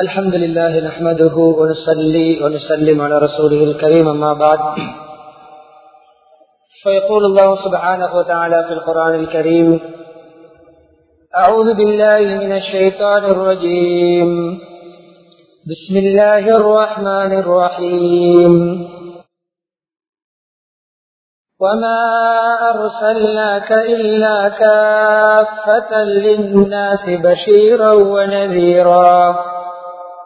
الحمد لله نحمده ونصلي ونسلم على رسوله الكريم أما بعد. فيقول الله سبحانه وتعالى في القرآن الكريم أعوذ بالله من الشيطان الرجيم. بسم الله الرحمن الرحيم. وما أرسلناك إلا كافة للناس بشيرا ونذيرا.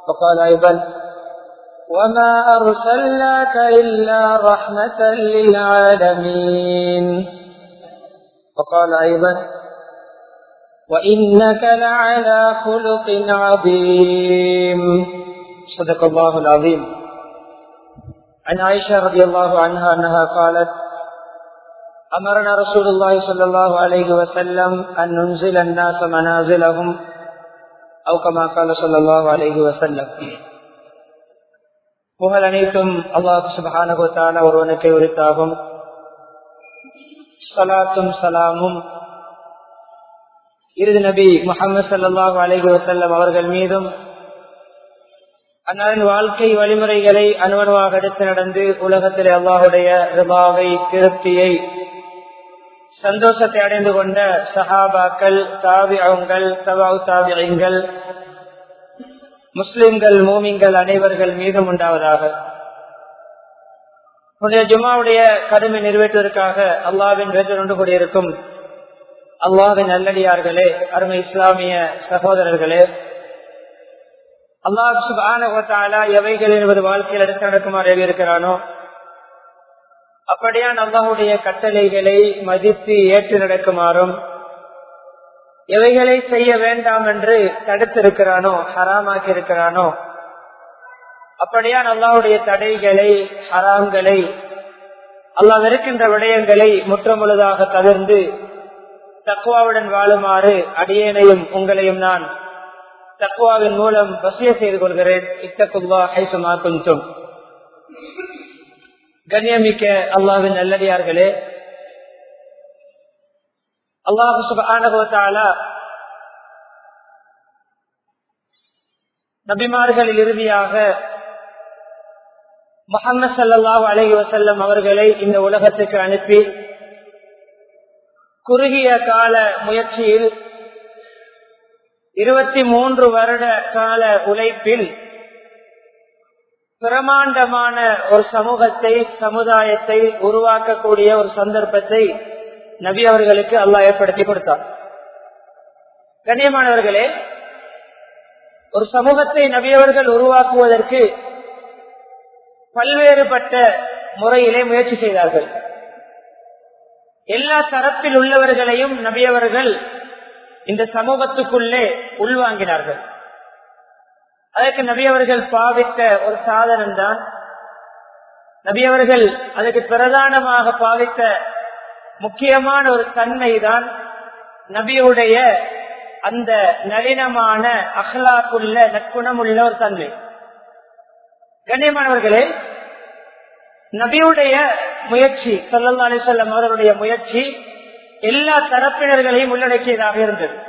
وقال أيضا وما أرسلناك إلا رحمة للعالمين. وقال أيضا وإنك لعلى خلق عظيم. صدق الله العظيم. عن عائشة رضي الله عنها أنها قالت أمرنا رسول الله صلى الله عليه وسلم أن ننزل الناس منازلهم أو كما قال صلى الله عليه وسلم புகழ் அனைத்தும் அல்லாஹ் சுபஹானகுத்தான ஒருவனுக்கு உரித்தாகும் சலாத்தும் சலாமும் இறுதி நபி முகமது சல்லாஹூ அலஹி வசல்லம் அவர்கள் மீதும் அன்னாரின் வாழ்க்கை வழிமுறைகளை அனுவனுவாக எடுத்து நடந்து உலகத்தில் அல்லாஹுடைய ரிபாவை திருப்தியை சந்தோஷத்தை அடைந்து கொண்ட சஹாபாக்கள் தாவியங்கள் தவாவு தாவியங்கள் முஸ்லிம்கள் மூமிங்கள் அனைவர்கள் மீதும் உண்டாவதாக. உடைய ஜுமாவுடைய கடுமை நிறைவேற்றுவதற்காக அல்லாவின் வேற்று கூடியிருக்கும் அல்லாவின் நல்லடியார்களே அருமை இஸ்லாமிய சகோதரர்களே அல்லாஹ் சுபான எவைகள் என்பது வாழ்க்கையில் எடுத்து நடக்குமாறு இருக்கிறானோ அப்படியான் அல்லாஹுடைய கட்டளைகளை மதித்து ஏற்று நடக்குமாறும் எவைகளை செய்ய வேண்டாம் என்று தடுத்திருக்கிறானோ ஹராமாக்கி இருக்கிறானோ அப்படியான் அல்லாஹுடைய தடைகளை ஹராம்களை அல்லாஹ் இருக்கின்ற விடயங்களை முற்றமுழுதாக தவிர்ந்து தக்குவாவுடன் வாழுமாறு அடியேனையும் உங்களையும் நான் தக்குவாவின் மூலம் வசிய செய்து கொள்கிறேன். இத்தக்குவா ஐசுமா கொஞ்சம் கண்ணியமிக்க அல்லாவின் நல்லடியார்களே அல்லாஹு சுபானகோத்தால நபிமார்களில் இறுதியாக முகமது சல்லாஹ் அலஹி வசல்லம் அவர்களை இந்த உலகத்துக்கு அனுப்பி குறுகிய கால முயற்சியில் இருபத்தி மூன்று வருட கால உழைப்பில் பிரமாண்டமான ஒரு சமூகத்தை சமுதாயத்தை உருவாக்கக்கூடிய ஒரு சந்தர்ப்பத்தை நபி அவர்களுக்கு அல்லா ஏற்படுத்தி கொடுத்தார். கண்ணியமானவர்களே ஒரு சமூகத்தை நபியவர்கள் உருவாக்குவதற்கு பல்வேறுபட்ட முறையிலே முயற்சி செய்தார்கள். எல்லா தரப்பில் உள்ளவர்களையும் நபியவர்கள் இந்த சமூகத்துக்குள்ளே உள்வாங்கினார்கள். அதற்கு நபியவர்கள் பாவித்த ஒரு சாதனம் தான். நபியவர்கள் அதற்கு பிரதானமாக பாவித்த முக்கியமான ஒரு தன்மை தான் நபியுடைய அந்த நளினமான அகலாக்குள்ள நற்குணமுள்ள ஒரு தன்மை. கண்ணியமானவர்களே நபியுடைய முயற்சி சொல்லல்லா அலிசல்லம் அவர்களுடைய முயற்சி எல்லா தரப்பினர்களையும் உள்ளடக்கியதாக இருந்தது.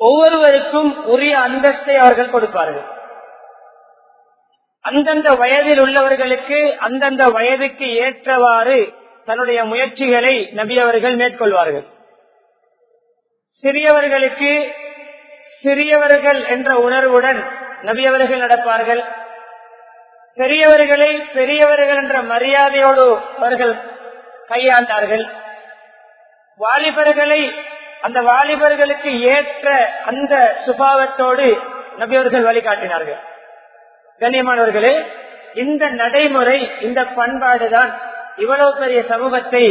ஒவ்வொருவருக்கும் உரிய அந்தஸ்தை அவர்கள் கொடுப்பார்கள். அந்தந்த வயதில் உள்ளவர்களுக்கு அந்தந்த வயதுக்கு ஏற்றவாறு தன்னுடைய முயற்சிகளை நபி அவர்கள் மேற்கொள்வார்கள். சிறியவர்களுக்கு சிறியவர்கள் என்ற உணர்வுடன் நபியவர்கள் நடப்பார்கள். பெரியவர்களை பெரியவர்கள் என்ற மரியாதையோடு அவர்கள் கையாண்டார்கள். வாலிபர்களை அந்த வாலிபர்களுக்கு ஏற்ற அந்த சுபாவத்தோடு நபியவர்கள் வழிகாட்டினார்கள். கண்ணியமானவர்களே இந்த நடைமுறை இந்த பண்பாடுதான் இவ்வளவு பெரிய சமூகத்தை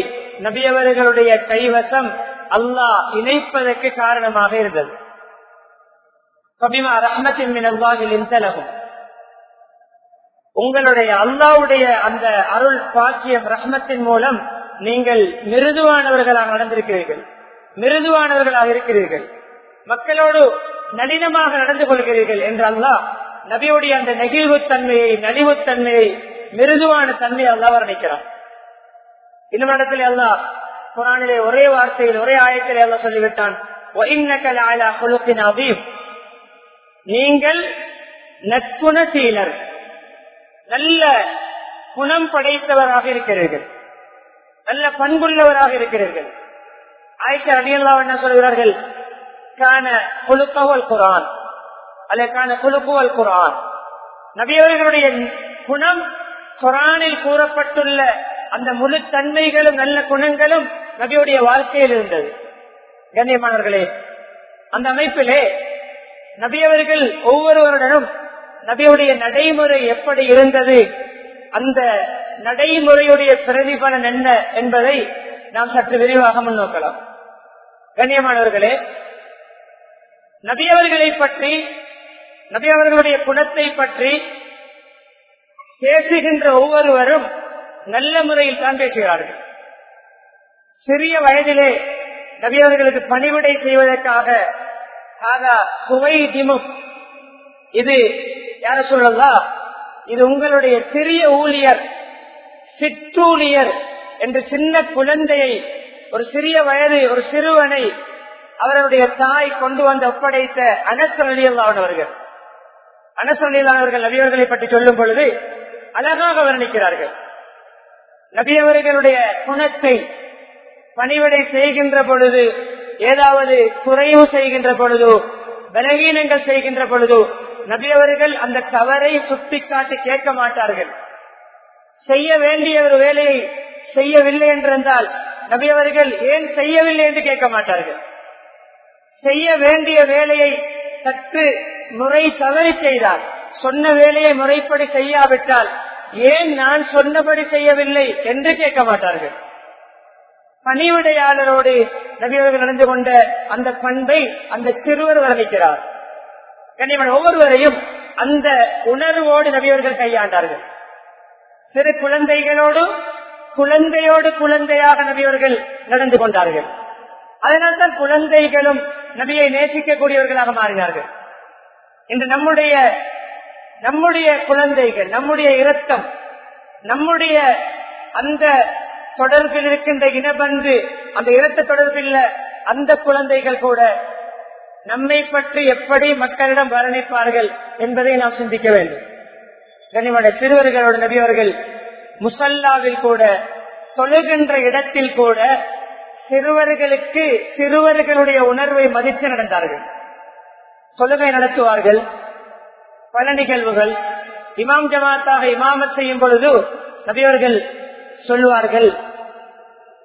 நபியவர்களுடைய கைவசம் அல்லாஹ் இணைப்பதற்கு காரணமாக இருந்தது. உங்களுடைய அல்லாவுடைய அந்த அருள் பாக்கியம் ரஹ்மத்தின் மூலம் நீங்கள் மிருதுவானவர்களாக நடந்திருக்கிறீர்கள். மிருதுவானவர்களாக இருக்கிறீர்கள். மக்களோடு நளினமாக நடந்து கொள்கிறீர்கள் என்றல்லா நபியுடைய அந்த நெகிழ்வுத்தன்மையை நலிவுத்தன்மையை மிருதுவான தன்மையை அல்லா வர்ணிக்கிறான். இன்னும் இடத்துல அல்லா குரானிலே ஒரே வார்த்தையில் ஒரே ஆயத்திலே அல்லா சொல்லிவிட்டான் நீங்கள் நற்குணசீலர் நல்ல குணம் படைத்தவராக இருக்கிறீர்கள் நல்ல பண்புள்ளவராக இருக்கிறீர்கள். ஆயிஷா அடியல்லா என்ன சொல்கிறார்கள் கான குழுக்கவல் குரான் அல்ல கான குழுக்குவல் குரான் நபியவர்களுடைய குணம் குரானில் கூறப்பட்டுள்ள அந்த முழு தன்மைகளும் நல்ல குணங்களும் நபியுடைய வாழ்க்கையில் இருந்தது. கண்ணியமானவர்களே அந்த அமைப்பிலே நபியவர்கள் ஒவ்வொருவருடனும் நபியுடைய நடைமுறை எப்படி இருந்தது அந்த நடைமுறையுடைய பிரதிபலன் என்ன என்பதை நாம் சற்று விரிவாக முன்னோக்கலாம். கண்ணியமானவர்களே நபியவர்களை பற்றி நபியவர்களுடைய குணத்தை பற்றி பேசுகின்ற ஒவ்வொருவரும் நல்ல முறையில் தான் பேசுகிறார்கள். சிறிய வயதிலே நபியவர்களுக்கு பணிவிடை செய்வதற்காக சுவை திமும் இது யார சொல்லலாம் இது உங்களுடைய சிறிய ஊழியர் சிற்றூழியர் என்று சின்ன குழந்தையை ஒரு சிறிய வயது ஒரு சிறுவனை அவருடைய தாய் கொண்டு வந்து ஒப்படைத்த அனசலியல்லானவர்கள் அனசலியலானவர்கள் நபியவர்களை பற்றி சொல்லும் பொழுது அழகாக வர்ணிக்கிறார்கள். நபியவர்களுடைய குணத்தை பணிவிடை செய்கின்ற பொழுது ஏதாவது குறைவு செய்கின்ற பொழுதோ பலகீனங்கள் செய்கின்ற பொழுதோ நபியவர்கள் அந்த தவறை சுட்டிக்காட்டி கேட்க மாட்டார்கள். செய்ய வேண்டிய ஒரு வேலையை செய்யவில்லை என்றிருந்தால் நபியவர்கள் ஏன் செய்யவில்லை என்று கேட்க மாட்டார்கள். செய்ய வேண்டிய வேலையை சற்று முறை தவறி செய்தார் சொன்ன வேலையை முறைப்படி செய்யாவிட்டால் ஏன் நான் சொன்னபடி செய்யவில்லை என்று கேட்க மாட்டார்கள். பணிவிடையாளரோடு நபியவர்கள் நடந்து கொண்ட அந்த பண்பை அந்த சிறுவர் வர்ணிக்கிறார் கண்ணியமன் ஒவ்வொருவரையும் அந்த உணர்வோடு நபியவர்கள் கையாண்டார்கள். சிறு குழந்தைகளோடு குழந்தையோடு குழந்தையாக நபியவர்கள் நடந்து கொண்டார்கள். அதனால்தான் குழந்தைகளும் நபியை நேசிக்கக்கூடியவர்களாக மாறினார்கள். இன்று நம்முடைய நம்முடைய குழந்தைகள் நம்முடைய இரத்தம் நம்முடைய அந்த தொடர்பில் இருக்கின்ற இனபந்து அந்த இரத்த தொடர்பில் அந்த குழந்தைகள் கூட நம்மை பற்றி எப்படி மக்களிடம் வர்ணிப்பார்கள் என்பதை நாம் சிந்திக்க வேண்டும். கனிமட சிறுவர்களோட நபியவர்கள் முசல்லாவில் கூட தொழுகின்ற இடத்தில் கூட சிறுவர்களுக்கு சிறுவர்களுடைய உணர்வை மதித்து நடந்தார்கள். தொழுகை நடத்துவார்கள். பல நிகழ்வுகள். இமாம் ஜமாத்தாக இமாமத் செய்யும் பொழுது நபியவர்கள் சொல்லுவார்கள்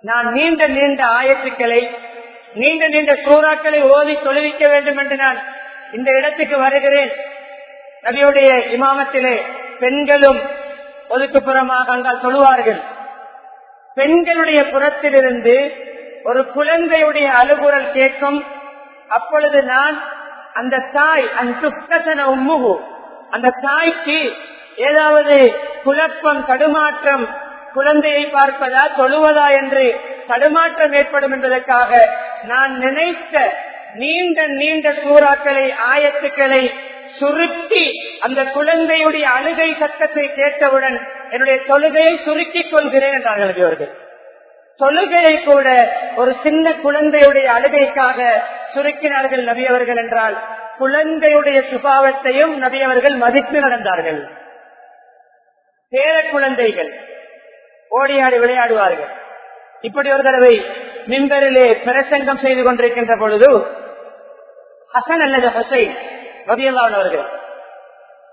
நான் நீண்ட நீண்ட ஆயத்துக்களை நீண்ட நீண்ட சூறாக்களை ஓதி தொழுவிக்க வேண்டும் என்று நான் இந்த இடத்துக்கு வருகிறேன். நபியுடைய இமாமத்திலே பெண்களும் ஒதுக்குப்புறமாக அங்கால் சொல்லுவார்கள். பெண்களுடைய புறத்திலிருந்து ஒரு குழந்தையுடைய அலுகுரல் கேட்கும். அப்பொழுது நான் அந்த தாய் அந்த உம்முகு அந்த தாய்க்கு ஏதாவது குழப்பம் தடுமாற்றம் குழந்தையை பார்ப்பதா தொழுவதா என்று தடுமாற்றம் ஏற்படும் என்பதற்காக நான் நினைத்த நீண்ட நீண்ட சூறாக்களை ஆயத்துக்களை சுருக்கி அந்த குழந்தையுடைய அழுகை சத்தத்தை கேட்டவுடன் என்னுடைய தொழுகையை சுருக்கிக் கொள்கிறேன் என்றார்கள் அவர்கள் தொழுகையை கூட ஒரு சின்ன குழந்தையுடைய அழுகைக்காக சுருக்கினார்கள் நபியவர்கள் என்றால் குழந்தையுடைய சுபாவத்தையும் நபியவர்கள் மதித்து நடந்தார்கள். பேர குழந்தைகள் ஓடியாடி விளையாடுவார்கள். இப்படி ஒரு தடவை மின்பரிலே பிரசங்கம் செய்து கொண்டிருக்கின்ற பொழுது ஹசன் அல்லது ஹசைன் ரபியல்லான் அவர்கள்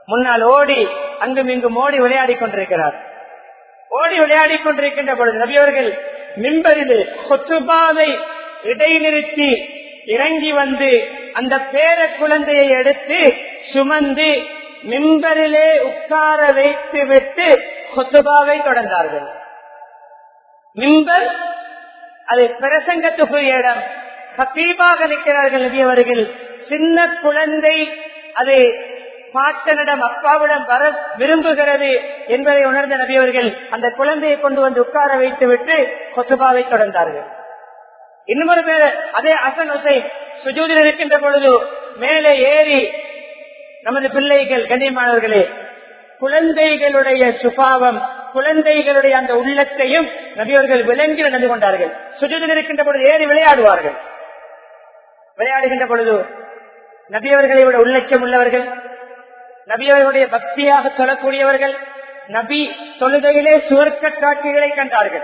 முன்னால் ஓடி அங்கும் இங்கும் ஓடி விளையாடி கொண்டிருக்கிறார். ஓடி விளையாடி கொண்டிருக்கின்ற பொழுது நபியவர்கள் மின்பரிலே கொத்துபாவை இடைநிறுத்தி இறங்கி வந்து அந்த பேர குழந்தையை எடுத்து சுமந்து மின்பரிலே உட்கார வைத்து விட்டு கொத்துபாவை தொடர்ந்தார்கள். மின்பர் அது பிரசங்கத்துக்குரிய இடம். கத்தீபாக நிற்கிறார்கள் நபியவர்கள் சின்ன குழந்தை அதை பாட்டனிடம் அப்பாவிடம் வர விரும்புகிறது என்பதை உணர்ந்த நபியவர்கள் அந்த குழந்தையை கொண்டு வந்து உட்கார வைத்து விட்டு கொசுபாவை தொடர்ந்தார்கள். இன்னொரு பேர் அதே அசன் ஒசை சுஜூதில் இருக்கின்ற பொழுது மேலே ஏறி நமது பிள்ளைகள் கண்ணியமானவர்களே குழந்தைகளுடைய சுபாவம் குழந்தைகளுடைய அந்த உள்ளத்தையும் நபியவர்கள் விளங்கி நடந்து கொண்டார்கள். சுஜூதில் இருக்கின்ற பொழுது ஏறி விளையாடுவார்கள். விளையாடுகின்ற பொழுது நபியவர்களை விட உள்ளட்சம் உள்ளவர்கள் நபியவர்களுடைய பக்தியாக சொல்லக்கூடியவர்கள் நபி தொழுகையிலே சுவர்க்க காட்சிகளை கண்டார்கள்.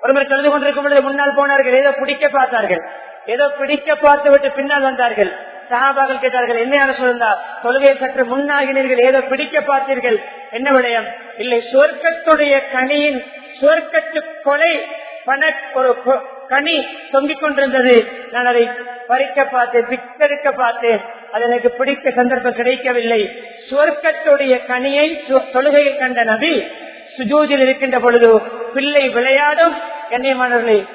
ஒருவர் தொழுது கொண்டிருக்கும் பொழுது முன்னால் போனார்கள் ஏதோ பிடிக்க பார்த்தார்கள். ஏதோ பிடிக்க பார்த்து விட்டு பின்னால் வந்தார்கள். சகாபாக்கள் கேட்டார்கள் என்ன சொல்லுந்தா தொழுகையை சற்று முன்னாகினீர்கள் ஏதோ பிடிக்க பார்த்தீர்கள். என்ன விடயம்? இல்லை சுவர்க்கத்துடைய கனியின் சுவர்க்கத்து கொலை பண ஒரு கொ- கனி தொங்கிக் கொண்டிருந்தது. நான் அதை பறிக்க பார்த்தேன் பித்தெடுக்க பார்த்தேன். அது எனக்கு பிடிக்க சந்தர்ப்பம் கிடைக்கவில்லை. சுவர்க்கத்துடைய கனியை சு- தொழுகையில் கண்ட நபி சுஜூஜில் இருக்கின்ற பொழுது பிள்ளை விளையாடும் கண்ணியமானவர்களை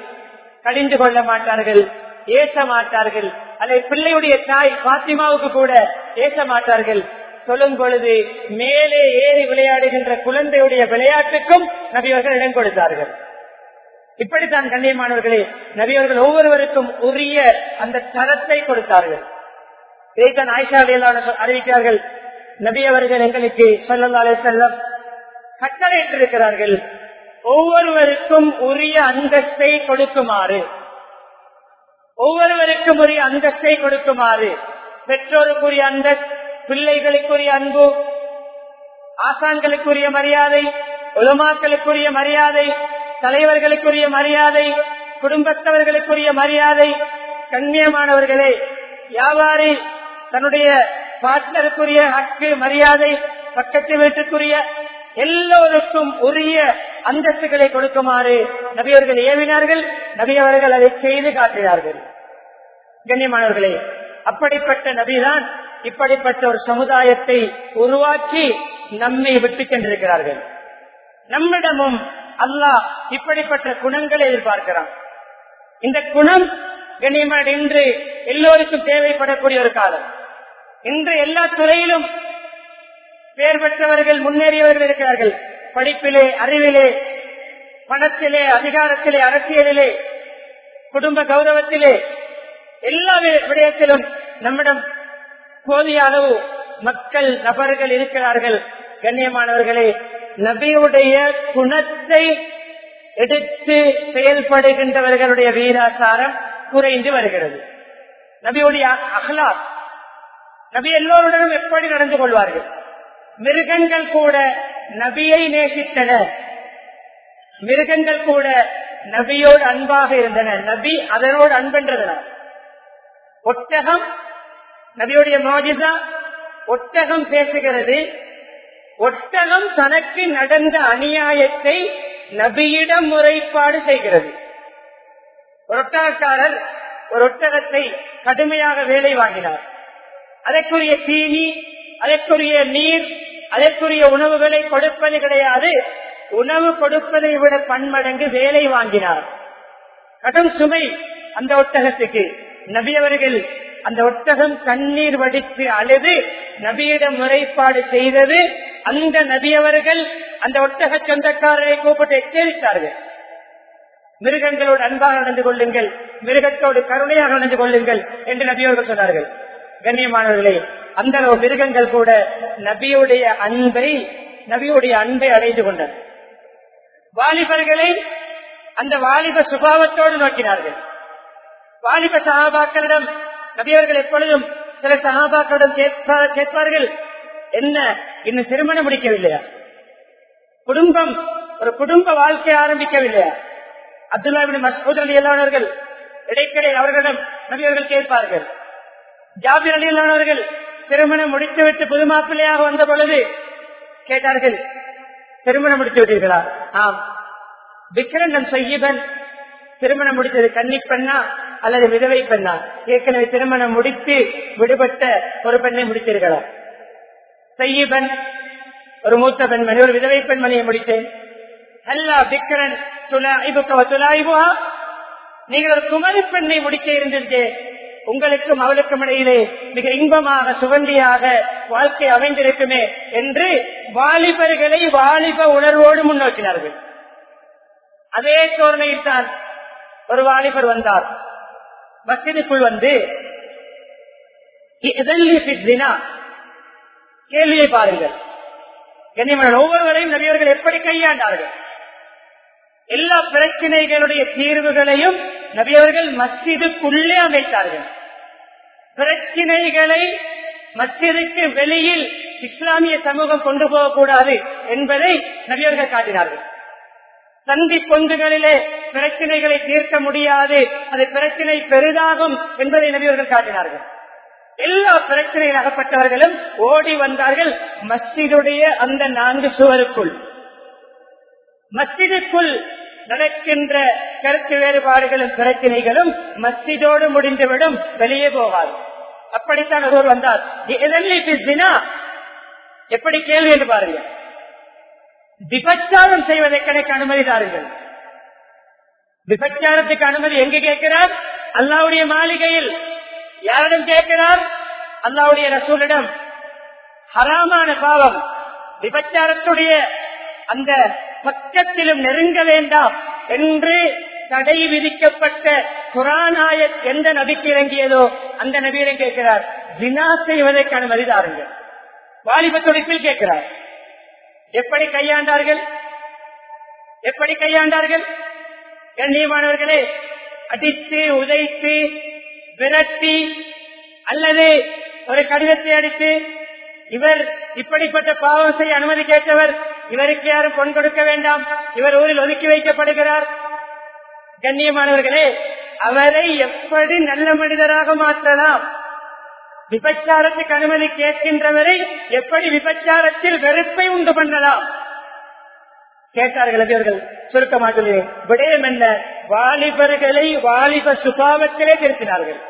கடிந்து கொள்ள மாட்டார்கள் ஏச மாட்டார்கள். அதை பிள்ளையுடைய தாய் பாத்திமாவுக்கு கூட ஏச மாட்டார்கள். சொல்லும் பொழுது மேலே ஏறி விளையாடுகின்ற குழந்தையுடைய விளையாட்டுக்கும் நபியவர்கள் இடம் கொடுத்தார்கள். இப்படித்தான் கண்ணியமானவர்களே நபியவர்கள் ஒவ்வொருவருக்கும் உரிய அந்த தரத்தை கொடுத்தார்கள். இதைத்தான் ஆயிஷா அறிவிக்கிறார்கள். நபி அவர்கள் எங்களுக்கு சொல்லல்லா அலே செல்லம் கட்டளையிட்டிருக்கிறார்கள். ஒவ்வொருவருக்கும் உரிய அந்தஸ்தை கொடுக்குமாறு. ஒவ்வொருவருக்கும் உரிய அந்தஸ்தை கொடுக்குமாறு. பெற்றோருக்குரிய அந்தஸ்து பிள்ளைகளுக்குரிய அன்பு ஆசான்களுக்குரிய மரியாதை உலமாக்களுக்குரிய மரியாதை தலைவர்களுக்குரிய மரியாதை குடும்பத்தவர்களுக்குரிய மரியாதை கண்ணியமானவர்களே வியாபாரி தன்னுடைய பார்ட்னருக்குரிய ஹக்கு மரியாதை பக்கத்து வீட்டுக்குரிய எல்லோருக்கும் உரிய அந்தஸ்துகளை கொடுக்குமாறு நபியவர்கள் ஏவினார்கள். நபியவர்கள் அதை செய்து காட்டினார்கள். கண்ணியமானவர்களே அப்படிப்பட்ட நபிதான் இப்படிப்பட்ட ஒரு சமுதாயத்தை உருவாக்கி நம்மை விட்டு சென்றிருக்கிறார்கள் நம்மிடமும் அல்லாஹ் இப்படிப்பட்ட குணங்களை எதிர்பார்க்கிறான். இந்த குணம் கண்ணியமான இன்று எல்லோருக்கும் தேவைப்படக்கூடிய ஒரு காலம். இன்று எல்லா துறையிலும் பெயர் பெற்றவர்கள் முன்னேறியவர்கள் இருக்கிறார்கள். படிப்பிலே அறிவிலே பணத்திலே அதிகாரத்திலே அரசியலிலே குடும்ப கௌரவத்திலே எல்லா வி- விடயத்திலும் நம்மிடம் போதிய அளவு மக்கள் நபர்கள் இருக்கிறார்கள். கண்ணியமானவர்களே நபியுடைய குணத்தை எடுத்து செயல்படுகின்றவர்களுடைய வீராசாரம் குறைந்து வருகிறது. நபியுடைய அகலாத் நபி எல்லோருடனும் எப்படி நடந்து கொள்வார்கள்? மிருகங்கள் கூட நபியை நேசித்தன. மிருகங்கள் கூட நபியோடு அன்பாக இருந்தன. நபி அதனோடு அன்பென்றதன ஒட்டகம் நபியுடைய மாஜிதா ஒட்டகம் பேசுகிறது. ஒட்டகம் தனக்கு நடந்த அநியாயத்தை நபியிடம் முறைப்பாடு செய்கிறது. ஒரு ஒட்டகக்காரர் ஒரு ஒட்டகத்தை கடுமையாக வேலை வாங்கினார். அதற்குரிய தீனி அதற்குரிய நீர் அதற்குரிய உணவுகளை கொடுப்பது கிடையாது. உணவு கொடுப்பதை விட பன்மடங்கு வேலை வாங்கினார். கடும் சுமை அந்த ஒட்டகத்துக்கு. நபி அவர்கள் அந்த ஒட்டகம் கண்ணீர் வடித்து அழுது நபியிடம் முறைப்பாடு செய்தது அந்த நபியவர்கள் அந்த ஒட்டக சொந்தக்காரரை கூப்பிட்டு எச்சரித்தார்கள். மிருகங்களோடு அன்பாக நடந்து கொள்ளுங்கள் மிருகத்தோடு கருணையாக நடந்து கொள்ளுங்கள் என்று நபியவர்கள் சொன்னார்கள். கண்ணியமானவர்களே அந்த அளவு மிருகங்கள் கூட நபியுடைய அன்பை நபியுடைய அன்பை அடைந்து கொண்டன. வாலிபர்களை அந்த வாலிப சுபாவத்தோடு நோக்கினார்கள். வாலிப சகாபாக்களிடம் நபியவர்கள் எப்பொழுதும் சில சகாபாக்களிடம் கேட்பார்கள் என்ன இன்னும் திருமணம் முடிக்கவில்லையா? குடும்பம் ஒரு குடும்ப வாழ்க்கை ஆரம்பிக்கவில்லையா? அப்துல்லாவின் மசூத் அலி அல்லானவர்கள் இடைக்கடை அவர்களிடம் நபியவர்கள் கேட்பார்கள் ஜாபிர் அலி அல்லானவர்கள் திருமணம் முடித்துவிட்டு புது மாப்பிள்ளையாக வந்த பொழுது கேட்டார்கள் திருமணம் முடித்து விட்டீர்களா? ஆம். விக்ரண்டம் சையீபன் திருமணம் முடித்தது கன்னி பெண்ணா அல்லது விதவை பெண்ணா? ஏற்கனவே திருமணம் முடித்து விடுபட்ட ஒரு பெண்ணை முடித்தீர்களா? செய்யபன் ஒரு மூத்த பெண்மணி ஒரு விதவை பெண்மணியை முடித்தேன். அல்லா பிக்கரன் துலாய்புக்க நீங்கள் ஒரு குமரி பெண்ணை முடிக்க இருந்திருந்தே உங்களுக்கும் அவளுக்கும் இடையிலே மிக இன்பமாக சுகந்தியாக வாழ்க்கை அமைந்திருக்குமே என்று வாலிபர்களை வாலிப உணர்வோடு முன்னோக்கினார்கள். அதே தோரணையில் தான் ஒரு வாலிபர் வந்தார். மசிதிக்குள் வந்து கேள்வியை பாருங்கள். கண்ணியமான ஒவ்வொருவரையும் நபியவர்கள் எப்படி கையாண்டார்கள்? எல்லா பிரச்சனைகளுடைய தீர்வுகளையும் நபியவர்கள் மஸ்ஜிதுக்குள்ளே அமைத்தார்கள். பிரச்சினைகளை மத்திற்கு வெளியில் இஸ்லாமிய சமூகம் கொண்டு போகக்கூடாது என்பதை நபியர்கள் காட்டினார்கள். சந்தி பொந்துகளிலே பிரச்சனைகளை தீர்க்க முடியாது அது பிரச்சனை பெரிதாகும் என்பதை நபியர்கள் காட்டினார்கள். எல்லா பிரச்சனையில் அகப்பட்டவர்களும் ஓடி வந்தார்கள் மஸ்ஜிதுடைய அந்த நான்கு சுவருக்குள். மஸ்ஜிதுக்குள் நடக்கின்ற கருத்து வேறுபாடுகளும் பிரச்சனைகளும் மஸ்ஜிதோடு முடிந்துவிடும் வெளியே போவார் அப்படித்தான் ஒருவர் வந்தார். எப்படி கேள்வி என்று பாருங்கள் விபச்சாரம் செய்வதை கணக்கு அனுமதி தாருங்கள். விபச்சாரத்துக்கு அனுமதி எங்கு கேட்கிறார்? அல்லாவுடைய மாளிகையில். யாரிடம் கேட்கிறார்? அல்லாவுடைய ரசூலிடம். ஹராமான பாவம். விபச்சாரத்துடைய அந்த பக்கத்திலும் நெருங்க வேண்டாம் என்று தடை விதிக்கப்பட்ட குரானாய எந்த நபிக்கு இறங்கியதோ அந்த நபியிடம் கேட்கிறார். ஜினா செய்வதற்கு அனுமதி தாருங்கள் வாலிப துடிப்பில் கேட்கிறார். எப்படி கையாண்டார்கள்? எப்படி கையாண்டார்கள்? கண்ணியமானவர்களே அடித்து உதைத்து விரட்டி அல்லது ஒரு கடிதத்தை அடித்து இவர் இப்படிப்பட்ட பாவம் செய்ய அனுமதி கேட்டவர் இவருக்கு யாரும் பொன் கொடுக்க வேண்டாம். இவர் ஊரில் ஒதுக்கி வைக்கப்படுகிறார். கண்ணியமானவர்களே அவரை எப்படி நல்ல மனிதராக மாற்றலாம்? விபச்சாரத்துக்கு அனுமதி கேட்கின்றவரை எப்படி விபச்சாரத்தில் வெறுப்பை உண்டு பண்ணலாம்? கேட்டார்கள் அவர்கள் சுருக்கமாக சொல்லுவேன் விடயம் என்ன? வாலிபர்களை வாலிப சுபாவத்திலே திருத்தினார்கள்.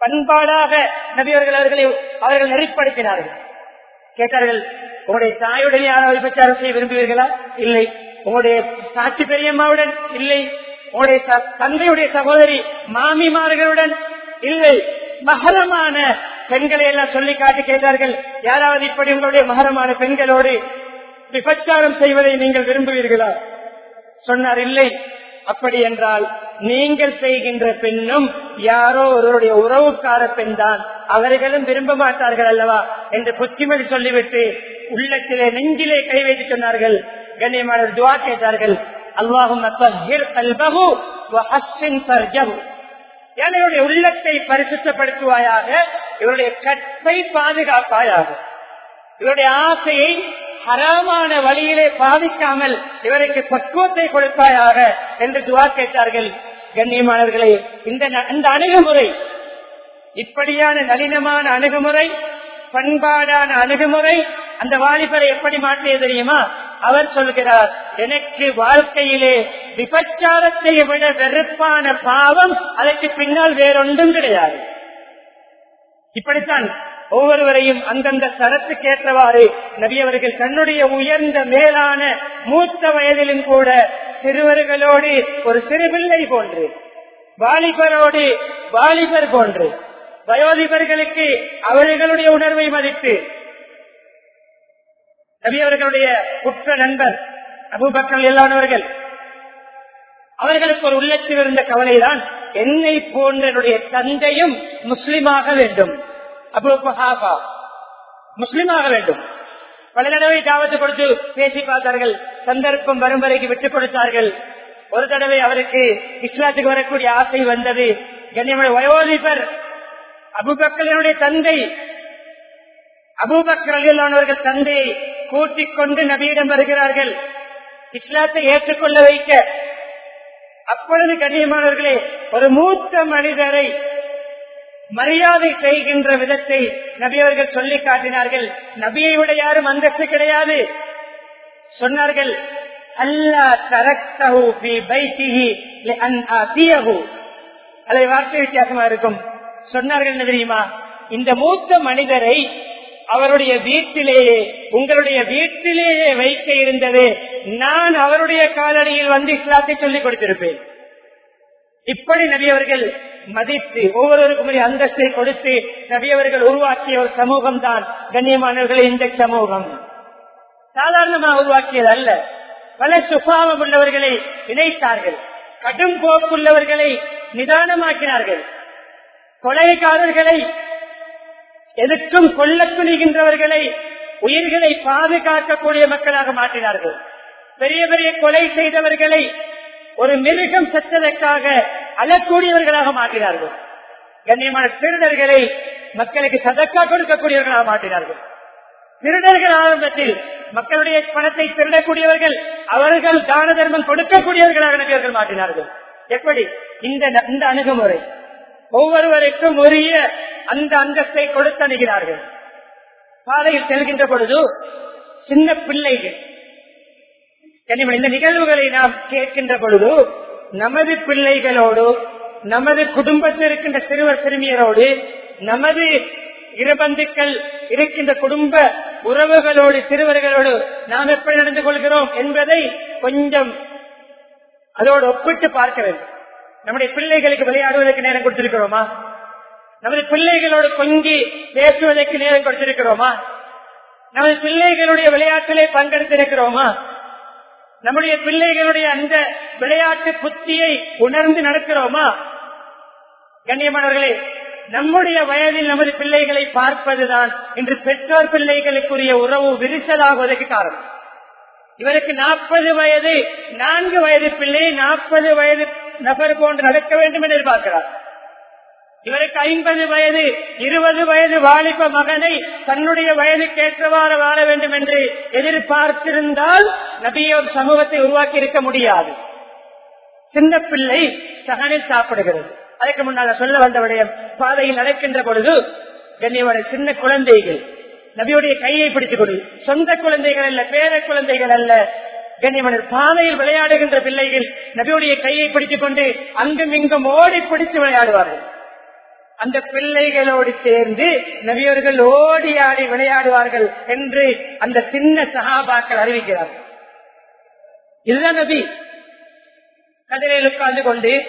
பண்பாடாக நபியவர்கள் அவர்களை அவர்கள் நெறிப்படுத்தினார்கள். கேட்டார்கள் உங்களுடைய தாயுடனே யாராவது செய்ய விரும்புவீர்களா? இல்லை. உங்களுடைய சாட்சி பெரியம்மாவுடன்? இல்லை. உங்களுடைய தந்தையுடைய சகோதரி மாமிமார்களுடன்? இல்லை. மகரமான பெண்களை எல்லாம் சொல்லி காட்டி கேட்டார்கள். யாராவது இப்படி உங்களுடைய மகரமான பெண்களோடு விபச்சாரம் செய்வதை நீங்கள் விரும்புவீர்களா? சொன்னார் இல்லை. அப்படி என்றால் நீங்கள் செய்கின்ற பெண்ணும் யாரோ ஒருவருடைய உறவுக்கார பெண் தான் அவர்களும் விரும்ப மாட்டார்கள் அல்லவா? என்று புத்திமதி சொல்லிவிட்டு உள்ளத்திலே நெஞ்சிலே கை வைத்து சொன்னார்கள். கண்ணியமான துவா கேட்டார்கள். அல்லாஹும் என்னுடைய உள்ளத்தை பரிசுத்தப்படுத்துவாயாக இவருடைய கற்பை பாதுகாப்பாயாக இவருடைய ஆசையை ஹராமான வழியிலே பாதிக்காமல் இவருக்கு பக்குவத்தை கொடுப்பாயாக என்று துவா கேட்டார்கள். கண்ணியமானவர்களே இந்த இந்த அணுகுமுறை இப்படியான நளினமான அணுகுமுறை பண்பாடான அணுகுமுறை அந்த வாலிபரை எப்படி மாற்றிய தெரியுமா? அவர் சொல்கிறார் எனக்கு வாழ்க்கையிலே விபச்சாரத்தை விட வெறுப்பான பாவம் அதற்கு பின்னால் வேறொன்றும் கிடையாது. இப்படித்தான் ஒவ்வொருவரையும் அந்தந்த தரத்துக்கு ஏற்றவாறு நபியவர்கள் தன்னுடைய உயர்ந்த மேலான மூத்த வயதிலும் கூட சிறுவர்களோடு ஒரு சிறுபிள்ளை போன்று வாலிபரோடு வாலிபர் போன்று வயோதிபர்களுக்கு அவர்களுடைய உணர்வை மதித்து நபியவர்களுடைய குற்ற நண்பர் அபுபக்கல் எல்லானவர்கள் அவர்களுக்கு ஒரு உள்ளத்தில் இருந்த கவலைதான் என்னை போன்ற தந்தையும் முஸ்லிமாக வேண்டும். அபுபஹாபா முஸ்லிமாக வேண்டும். பல தடவை தாவத்து கொடுத்து பேசி பார்த்தார்கள். சந்தர்ப்பம் வரும் வரைக்கும் விட்டுக் கொடுத்தார்கள். ஒரு தடவை அவருக்கு இஸ்லாத்துக்கு வரக்கூடிய ஆசை வந்தது. கண்ணியமுடைய வயோதிபர் அபுபக்கலினுடைய தந்தை. அபூபக்கர்கள் தந்தையை கூட்டிக் கொண்டு நபியிடம் வருகிறார்கள். இஸ்லாத்தை ஏற்றுக்கொள்ள வைக்க. அப்பொழுது கண்ணியமானவர்களே ஒரு மூத்த மனிதரை மரியாதை செய்கின்ற விதத்தை நபி அவர்கள் சொல்லி காட்டினார்கள். நபியை விட யாரும் அந்தஸ்து கிடையாது. சொன்னார்கள் அல்லா தரக்தஹு ஃபீ பைத்திஹி லிஅன் ஆசியஹு. அதை வார்த்தை வித்தியாசமா இருக்கும். சொன்னார்கள் என்ன தெரியுமா இந்த மூத்த மனிதரை அவருடைய வீட்டிலேயே உங்களுடைய வீட்டிலேயே வைக்க இருந்தது. நான் அவருடைய காலடியில் வந்து இஸ்லாத்தை சொல்லிக் கொடுத்திருப்பேன். இப்படி நபியவர்கள் மதித்து ஒவ்வொருவருக்கும் அந்தஸ்தை கொடுத்து நபியவர்கள் உருவாக்கிய ஒரு சமூகம் தான் கண்ணியமானவர்களே இந்த சமூகம். சாதாரணமாக உருவாக்கியது அல்ல. பல சுபாவம் உள்ளவர்களை இணைத்தார்கள். கடும் போக்குள்ளவர்களை நிதானமாக்கினார்கள். கொலைகாரர்களை எதுக்கும் கொல்ல துணிகின்றவர்களை உயிர்களை பாதுகாக்கக்கூடிய மக்களாக மாற்றினார்கள். பெரிய பெரிய கொலை செய்தவர்களை ஒரு மிருகம் செத்ததற்காக அழக்கூடியவர்களாக மாற்றினார்கள். கண்ணியமான திருடர்களை மக்களுக்கு சதக்கா கொடுக்கக்கூடியவர்களாக மாற்றினார்கள். திருடர்கள் ஆரம்பத்தில் மக்களுடைய பணத்தை திருடக்கூடியவர்கள் அவர்கள் தான தர்மம் கொடுக்கக்கூடியவர்களாக நபியர்கள் மாற்றினார்கள். எப்படி? இந்த இந்த அணுகுமுறை. ஒவ்வொருவருக்கும் உரிய அந்த அந்தஸ்தை கொடுத்து அணுகிறார்கள் பாதையில் செல்கின்ற பொழுது சின்ன பிள்ளைகள் இந்த நிகழ்வுகளை நாம் கேட்கின்ற பொழுது நமது பிள்ளைகளோடு நமது குடும்பத்தில் இருக்கின்ற சிறுவர் சிறுமியரோடு நமது இருபந்துக்கள் இருக்கின்ற குடும்ப உறவுகளோடு சிறுவர்களோடு நாம் எப்படி நடந்து கொள்கிறோம் என்பதை கொஞ்சம் அதோடு ஒப்பிட்டு பார்க்க வேண்டும் நம்முடைய பிள்ளைகளுக்கு விளையாடுவதற்கு நேரம் கொடுத்திருக்கிறோமா? நமது பிள்ளைகளோடு கொஞ்சி பேசுவதற்கு நேரம் கொடுத்திருக்கிறோமா? நமது பிள்ளைகளுடைய விளையாட்டிலே பங்கெடுத்திருக்கிறோமா? நம்முடைய பிள்ளைகளுடைய அந்த விளையாட்டு புத்தியை உணர்ந்து நடக்கிறோமா? கண்ணியமானவர்களே நம்முடைய வயதில் நமது பிள்ளைகளை பார்ப்பதுதான் இன்று பெற்றோர் பிள்ளைகளுக்குரிய உறவு விரிசலாகுவதற்கு காரணம். இவருக்கு நாற்பது வயது நான்கு வயது பிள்ளை நாற்பது வயது நபர் போன்று நடக்க வேண்டும் என்று எதிர்பார்க்கிறார். இவருக்கு ஐம்பது வயது இருபது வயது வாலிப மகனை தன்னுடைய வயதுக்கு ஏற்றவாறு வாழ வேண்டும் என்று எதிர்பார்த்திருந்தால் நபியோர் சமூகத்தை உருவாக்கி இருக்க முடியாது. சின்ன பிள்ளை சகனில் சாப்பிடுகிறது. அதுக்கு முன்னால சொல்ல வந்தவுடைய பாதையில் நடக்கின்ற பொழுது கண்ணியமான சின்ன குழந்தைகள் நபியுடைய கையை பிடித்துக் கொடு சொந்த குழந்தைகள் அல்ல பேர குழந்தைகள் அல்ல. கண்ணியமனர் பாதையில் விளையாடுகின்ற பிள்ளைகள் நபியுடைய கையை பிடித்துக் கொண்டு அங்கும் இங்கும் ஓடி பிடித்து விளையாடுவார்கள். அந்த பிள்ளைகளோடு சேர்ந்து நபியவர்கள் ஓடி ஆடி விளையாடுவார்கள் என்று அந்த சின்ன சகாபாக்கள் அறிவிக்கிறார்கள். இதுதான் நபி. கதிரையில் உட்கார்ந்து கொண்டு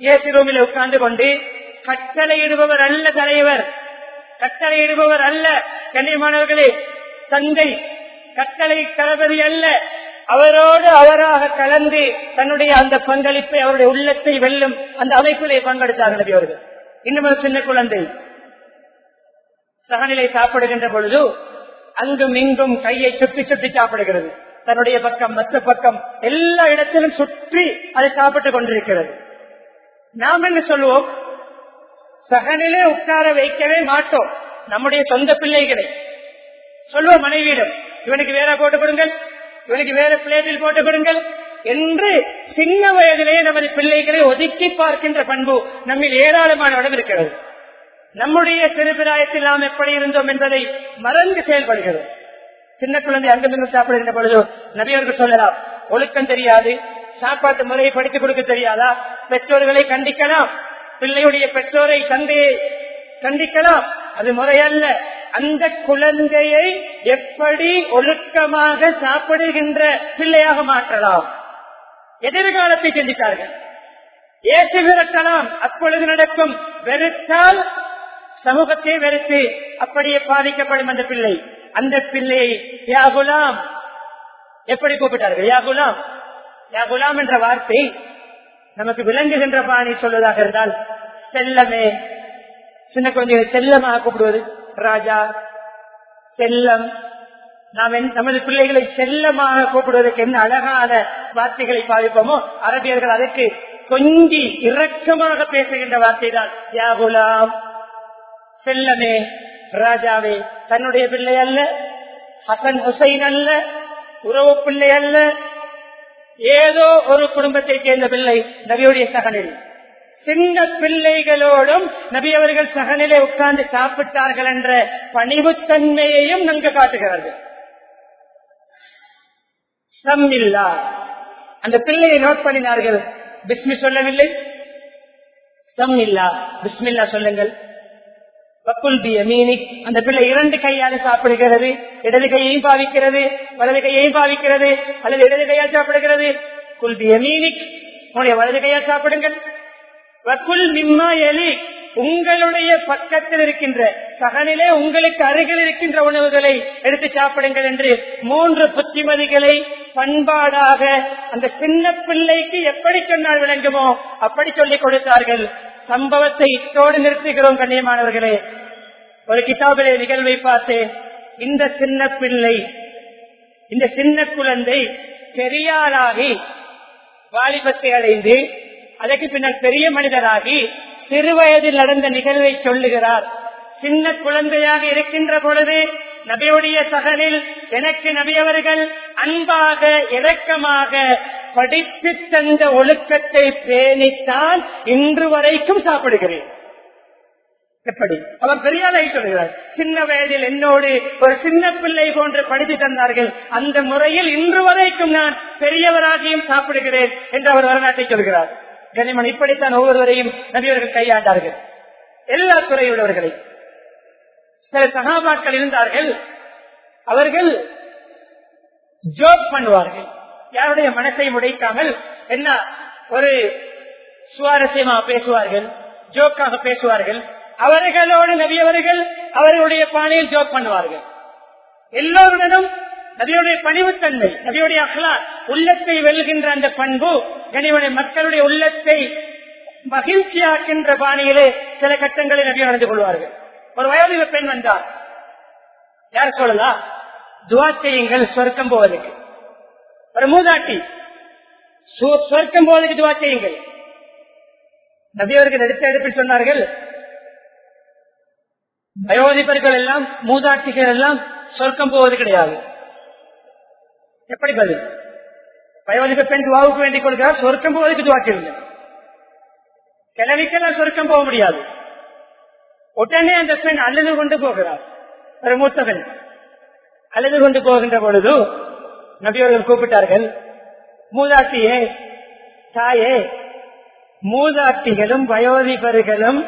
ஏசி ரூமில் உட்கார்ந்து கொண்டு கட்டளையிடுபவர் அல்ல தலைவர். கட்டளையிடுபவர் அல்ல. கண்ணியமானவர்களே தந்தை கட்டளை தளபதி அல்ல. அவரோடு அவராக கலந்து தன்னுடைய அந்த பங்களிப்பை அவருடைய உள்ளத்தை வெல்லும் அந்த அமைப்பிலே பங்கெடுத்தார்கள் நபி அவர்கள் இன்னும் சின்ன குழந்தை. சகநிலை சாப்பிடுகின்ற பொழுது அங்கும் இங்கும் கையை சுற்றி சுற்றி சாப்பிடுகிறது. தன்னுடைய பக்கம் மற்ற பக்கம் எல்லா இடத்திலும் சுற்றி அதை சாப்பிட்டுக் கொண்டிருக்கிறது. நாம் என்ன சொல்லுவோம்? சகனிலே உட்கார வைக்கவே மாட்டோம். நம்முடைய சொந்த பிள்ளைகளை. சொல்லுவோம் மனைவியிடம் இவனுக்கு வேற போட்டு கொடுங்கள் இவனுக்கு வேற பிளேட்டில் போட்டு கொடுங்கள் என்று சின்ன வயதிலேயே நமது பிள்ளைகளை ஒதுக்கி பார்க்கின்ற பண்பு நம்மில் ஏராளமான இடம் இருக்கிறது. நம்முடைய சிறுபிராயத்தில் நாம் எப்படி இருந்தோம் என்பதை மறந்து செயல்படுகிறது சின்ன குழந்தை அங்கமிருந்து சாப்பிடுகின்ற பொழுது நபியவர்கள் சொல்லலாம் ஒழுக்கம் தெரியாது சாப்பாட்டு முறையை படித்துக் கொடுக்க தெரியாதா? பெற்றோர்களை கண்டிக்கலாம் பிள்ளையுடைய பெற்றோரை தந்தையை கண்டிக்கலாம். அது முறையல்ல. அந்த குழந்தையை எப்படி ஒழுக்கமாக சாப்பிடுகின்ற பிள்ளையாக மாற்றலாம்? எதிர்காலத்தை சிந்தித்தார்கள். ஏற்று விரட்டலாம் அப்பொழுது நடக்கும் வெறுத்தால் சமூகத்தை வெறுத்து அப்படியே பாதிக்கப்படும் அந்த பிள்ளை. அந்த பிள்ளையை யாகுலாம் எப்படி கூப்பிட்டார்கள்? யாகுலாம் யாகுலாம் யா குலாம் என்ற வார்த்தை நமக்கு விளங்குகின்ற பாணி சொல்வதாக இருந்தால் செல்லமே. சின்ன குழந்தைகளை செல்லமாக கூப்பிடுவது ராஜா செல்லம். நாம் நமது பிள்ளைகளை செல்லமாக கூப்பிடுவதற்கு என்ன அழகான வார்த்தைகளை பாதிப்போமோ அரபியர்கள் அதற்கு கொஞ்சி இரக்கமாக பேசுகின்ற வார்த்தை தான் யாகுலாம் செல்லமே ராஜாவே தன்னுடைய பிள்ளை அல்ல ஹசன் ஹுசைன் அல்ல உறவு பிள்ளை அல்ல ஏதோ ஒரு குடும்பத்தை சேர்ந்த பிள்ளை நபியுடைய சகனில். சின்ன பிள்ளைகளோடும் நபி அவர்கள் சகனிலே உட்கார்ந்து சாப்பிட்டார்கள் என்ற பணிவுத்தன்மையையும் நன்கு காட்டுகிறார்கள். சம்மில்லா அந்த பிள்ளையை நோட் பண்ணினார்கள். பிஸ்மி சொல்லவில்லை. சம்மில்லா பிஸ்மில்லா சொல்லுங்கள். வக்குல் மீனிக் அந்த பிள்ளை இரண்டு கையால சாப்பிடுகிறது. இடது கையையும் பாவிக்கிறது. வலது கையையும் பாவிக்கிறது. அல்லது இடது கையால் சாப்பிடுகிறது. குல்பிய மீனிக் உன்னுடைய வலது கையால் சாப்பிடுங்கள். வக்குல் மிம்மா எலி உங்களுடைய பக்கத்தில் இருக்கின்ற சகனிலே உங்களுக்கு அருகில் இருக்கின்ற உணவுகளை எடுத்து சாப்பிடுங்கள் என்று மூன்று புத்திமதிகளை பண்பாடாக அந்த சின்ன பிள்ளைக்கு எப்படி சொன்னால் விளங்குமோ அப்படி சொல்லிக் கொடுத்தார்கள். சம்பவத்தை இத்தோடு நிறுத்துகிறோம் கண்ணியமானவர்களே. ஒரு கிதாபிலே நிகழ்வை பார்த்து இந்த சின்ன பிள்ளை இந்த சின்ன குழந்தை பெரியாராகி வாலிபத்தை அடைந்து அதற்கு பின்னர் பெரிய மனிதராகி சிறு வயதில் நடந்த நிகழ்வை சொல்லுகிறார். சின்ன குழந்தையாக இருக்கின்ற பொழுது நபியுடைய சகலில் எனக்கு நபியவர்கள் அன்பாக இரக்கமாக படித்து தந்த ஒழுக்கத்தை பேணித்தான் இன்று வரைக்கும் சாப்பிடுகிறேன். எப்படி? அவர் பெரியாரை சொல்கிறார். சின்ன வயதில் என்னோடு ஒரு சின்ன பிள்ளை போன்று படித்து தந்தார்கள். அந்த முறையில் இன்று வரைக்கும் நான் பெரியவராகியும் சாப்பிடுகிறேன் என்று அவர் வரலாற்றை சொல்கிறார். கனிமன் இப்படித்தான் ஒவ்வொருவரையும் நபியவர்கள் கையாண்டார்கள். எல்லா துறையுள்ளவர்களை சில சகாபாக்கள் இருந்தார்கள். அவர்கள் ஜோக் பண்ணுவார்கள். யாருடைய மனசை உடைக்காமல் என்ன? ஒரு சுவாரஸ்யமாக பேசுவார்கள். ஜோக்காக பேசுவார்கள். அவர்களோடு நபியவர்கள் அவர்களுடைய பாணியில் ஜோக் பண்ணுவார்கள். எல்லோருடனும் நபியுடைய பணிவுத்தன்மை நபியுடைய அகலா உள்ளத்தை வெல்கின்ற அந்த பண்பு கனிவனை மக்களுடைய உள்ளத்தை மகிழ்ச்சியாக்கின்ற பாணியிலே சில கட்டங்களில் நபியை நடந்து கொள்வார்கள். ஒரு வயோதிக பெண் வந்தார். யார் சொல்லலாம் துவா செய்யுங்கள் சொர்க்கம் போவதற்கு. ஒரு மூதாட்டி சொர்க்கம் போவதற்கு துவா செய்யுங்கள். நபியவர்கள் எடுத்த எடுப்பில் சொன்னார்கள் வயோதிபர்கள் எல்லாம் மூதாட்டிகள் எல்லாம் சொர்க்கம் போவது கிடையாது. எப்படி பதில்? வயோதிக பெண் துவாவுக்கு வேண்டிக் கொள்கிறார் சொர்க்கம் போவதற்கு துவா செய்யுங்க கிழவிக்கெல்லாம் சொர்க்கம் போக முடியாது. உடனே அந்த பெண் அழுது கொண்டு போகிறார். ஒரு மூத்த பெண். அழுது கொண்டு போகின்ற பொழுது நபியவர்கள் கூப்பிட்டார்கள் மூதாட்டியே தாயே மூதாட்டிகளும் வயோதிபர்களும்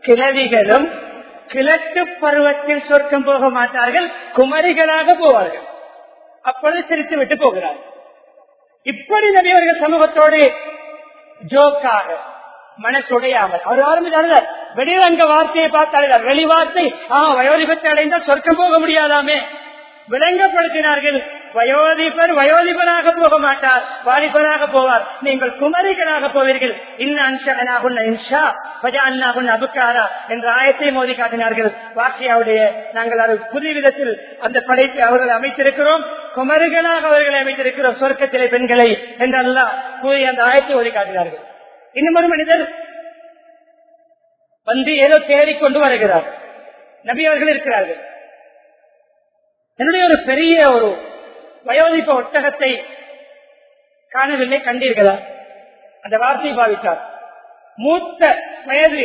கிழவிகளும் கிழக்கு பருவத்தில் சொர்க்கம் போக மாட்டார்கள் குமரிகளாக போவார்கள். அப்பொழுது சிரித்து விட்டு போகிறார். இப்படி நபியவர்கள் சமூகத்தோடு ஜோக்காக மனசுடையாமல் அவர் ஆரம்பித்தார்கள் வெளிரங்க வார்த்தையை பார்த்தார்கள் வெளி வார்த்தை ஆஹ் வயோதிபத்தை அடைந்தால் சொர்க்கம் போக முடியாதாமே விளங்கப்படுத்தினார்கள். வயோதிபர் வயோதிபராக போக மாட்டார் வாலிபராக போவார். நீங்கள் குமரிகளாக போவீர்கள். அபுக்காரா என்ற ஆயத்தை மோதி காட்டினார்கள். வாக்கியாவுடைய நாங்கள் அது புதிய விதத்தில் அந்த படைப்பை அவர்களை அமைத்திருக்கிறோம். குமரிகளாக அவர்களை அமைத்திருக்கிறோம். சொர்க்கத்திலே பெண்களை என்றெல்லாம் கூறி அந்த ஆயத்தை ஓதி காட்டினார்கள். இன்னும் ஒரு மனிதர் வந்து ஏதோ தேடிக்கொண்டு வருகிறார். நபி அவர்கள் இருக்கிறார்கள். என்னுடைய ஒரு பெரிய ஒரு வயோதிப்ப ஒட்டகத்தை காணவில்லை கண்டீர்களா? அந்த வார்த்தையை பாவித்தார். மூத்த வயது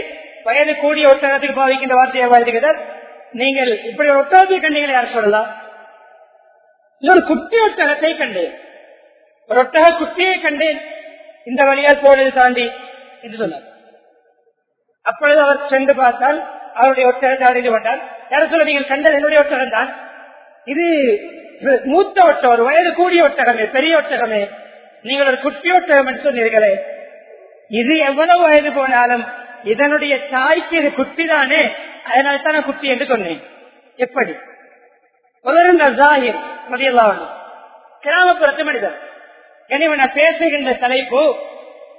வயது கூடிய ஒட்டகத்துக்கு பாவிக்கின்ற வார்த்தையை பாதிக்கிறார் நீங்கள் இப்படி ஒரு ஒட்டகத்தை கண்டீங்களா யார் சொல்லலாம் இது ஒரு குட்டி ஒட்டகத்தை கண்டேன். ஒரு ஒட்டக குட்டியை கண்டேன். இந்த வழியால் போனது தாண்டி என்று சொன்னார். அப்பொழுது அவர் சென்று பார்த்தால் அவருடைய ஒட்டகத்தை அறிந்து கொண்டார். யார சொல்ல நீங்கள் கண்டது என்னுடைய ஒட்டகம் தான் இது மூத்த ஒட்டவர் ஒரு வயது கூடிய ஒட்டகமே பெரிய ஒட்டகமே நீங்கள் ஒரு குட்டி ஒட்டகம் என்று சொன்னீர்களே. இது எவ்வளவு வயது போனாலும் இதனுடைய தாய்க்கு இது குட்டி தானே அதனால தான் குட்டி என்று சொன்னேன். எப்படி? கிராமப்புறத்து மனிதர். எனவே நான் பேசுகின்ற தலைப்பு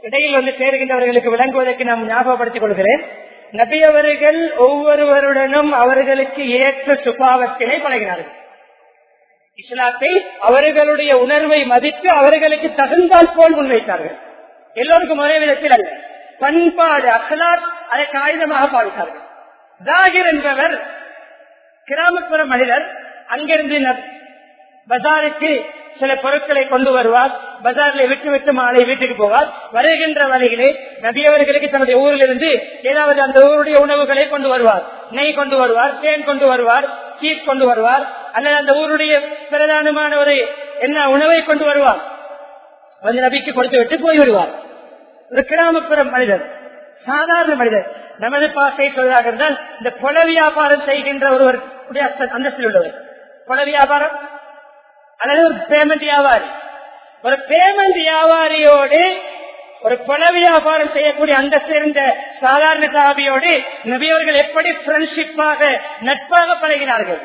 இடையில் வந்து சேருகின்றவர்களுக்கு விளங்குவதற்கு நாம் ஞாபகப்படுத்திக் கொள்கிறேன். நபியவர்கள் ஒவ்வொருவருடனும் அவர்களுக்கு ஏற்ற சுபாவத்தினை பழகினார்கள். இஸ்லாத்தை அவர்களுடைய உணர்வை மதித்து அவர்களுக்கு தகுந்தால் போல் முன்வைத்தார்கள். எல்லோருக்கும் ஒரே விதத்தில் அல்ல. பண்பாடு அசலாத் அதை காகிதமாக பாவித்தார்கள். ஜாகிர் என்பவர் கிராமப்புற மனிதர் அங்கிருந்து பஜாருக்கு சில பொருட்களை கொண்டு வருவார். பஜாரில் விட்டு விட்டு மாலை வீட்டுக்கு போவார். வருகின்ற வழியிலே நபியவர்களுக்கு தனது ஊரில் இருந்து ஏதாவது அந்த ஊருடைய உணவுகளை கொண்டு வருவார். நெய் கொண்டு வருவார் தேன் கொண்டு வருவார் சீட் கொண்டு வருவார். அல்லது அந்த ஊருடைய பிரதானமான ஒரு என்ன உணவை கொண்டு வருவார்? வந்து நபிக்கு கொடுத்து விட்டு போய் வருவார் ஒரு கிராமப்புற மனிதர் சாதாரண மனிதர். நமது பாசை சொல்வதாக இருந்தால் இந்த புல வியாபாரம் செய்கின்ற ஒருவர் அந்தஸ்தில் உள்ளவர். புல வியாபாரம்? அல்லது ஒரு பேமெண்ட் வியாபாரி? ஒரு பேமெண்ட் வியாபாரியோடு ஒரு பண வியாபாரம் செய்யக்கூடிய அந்த சேர்ந்த சாதாரண சாபியோடு நபியவர்கள் எப்படி ஃப்ரெண்ட்ஷிப்பாக நட்பாக பழகினார்கள்?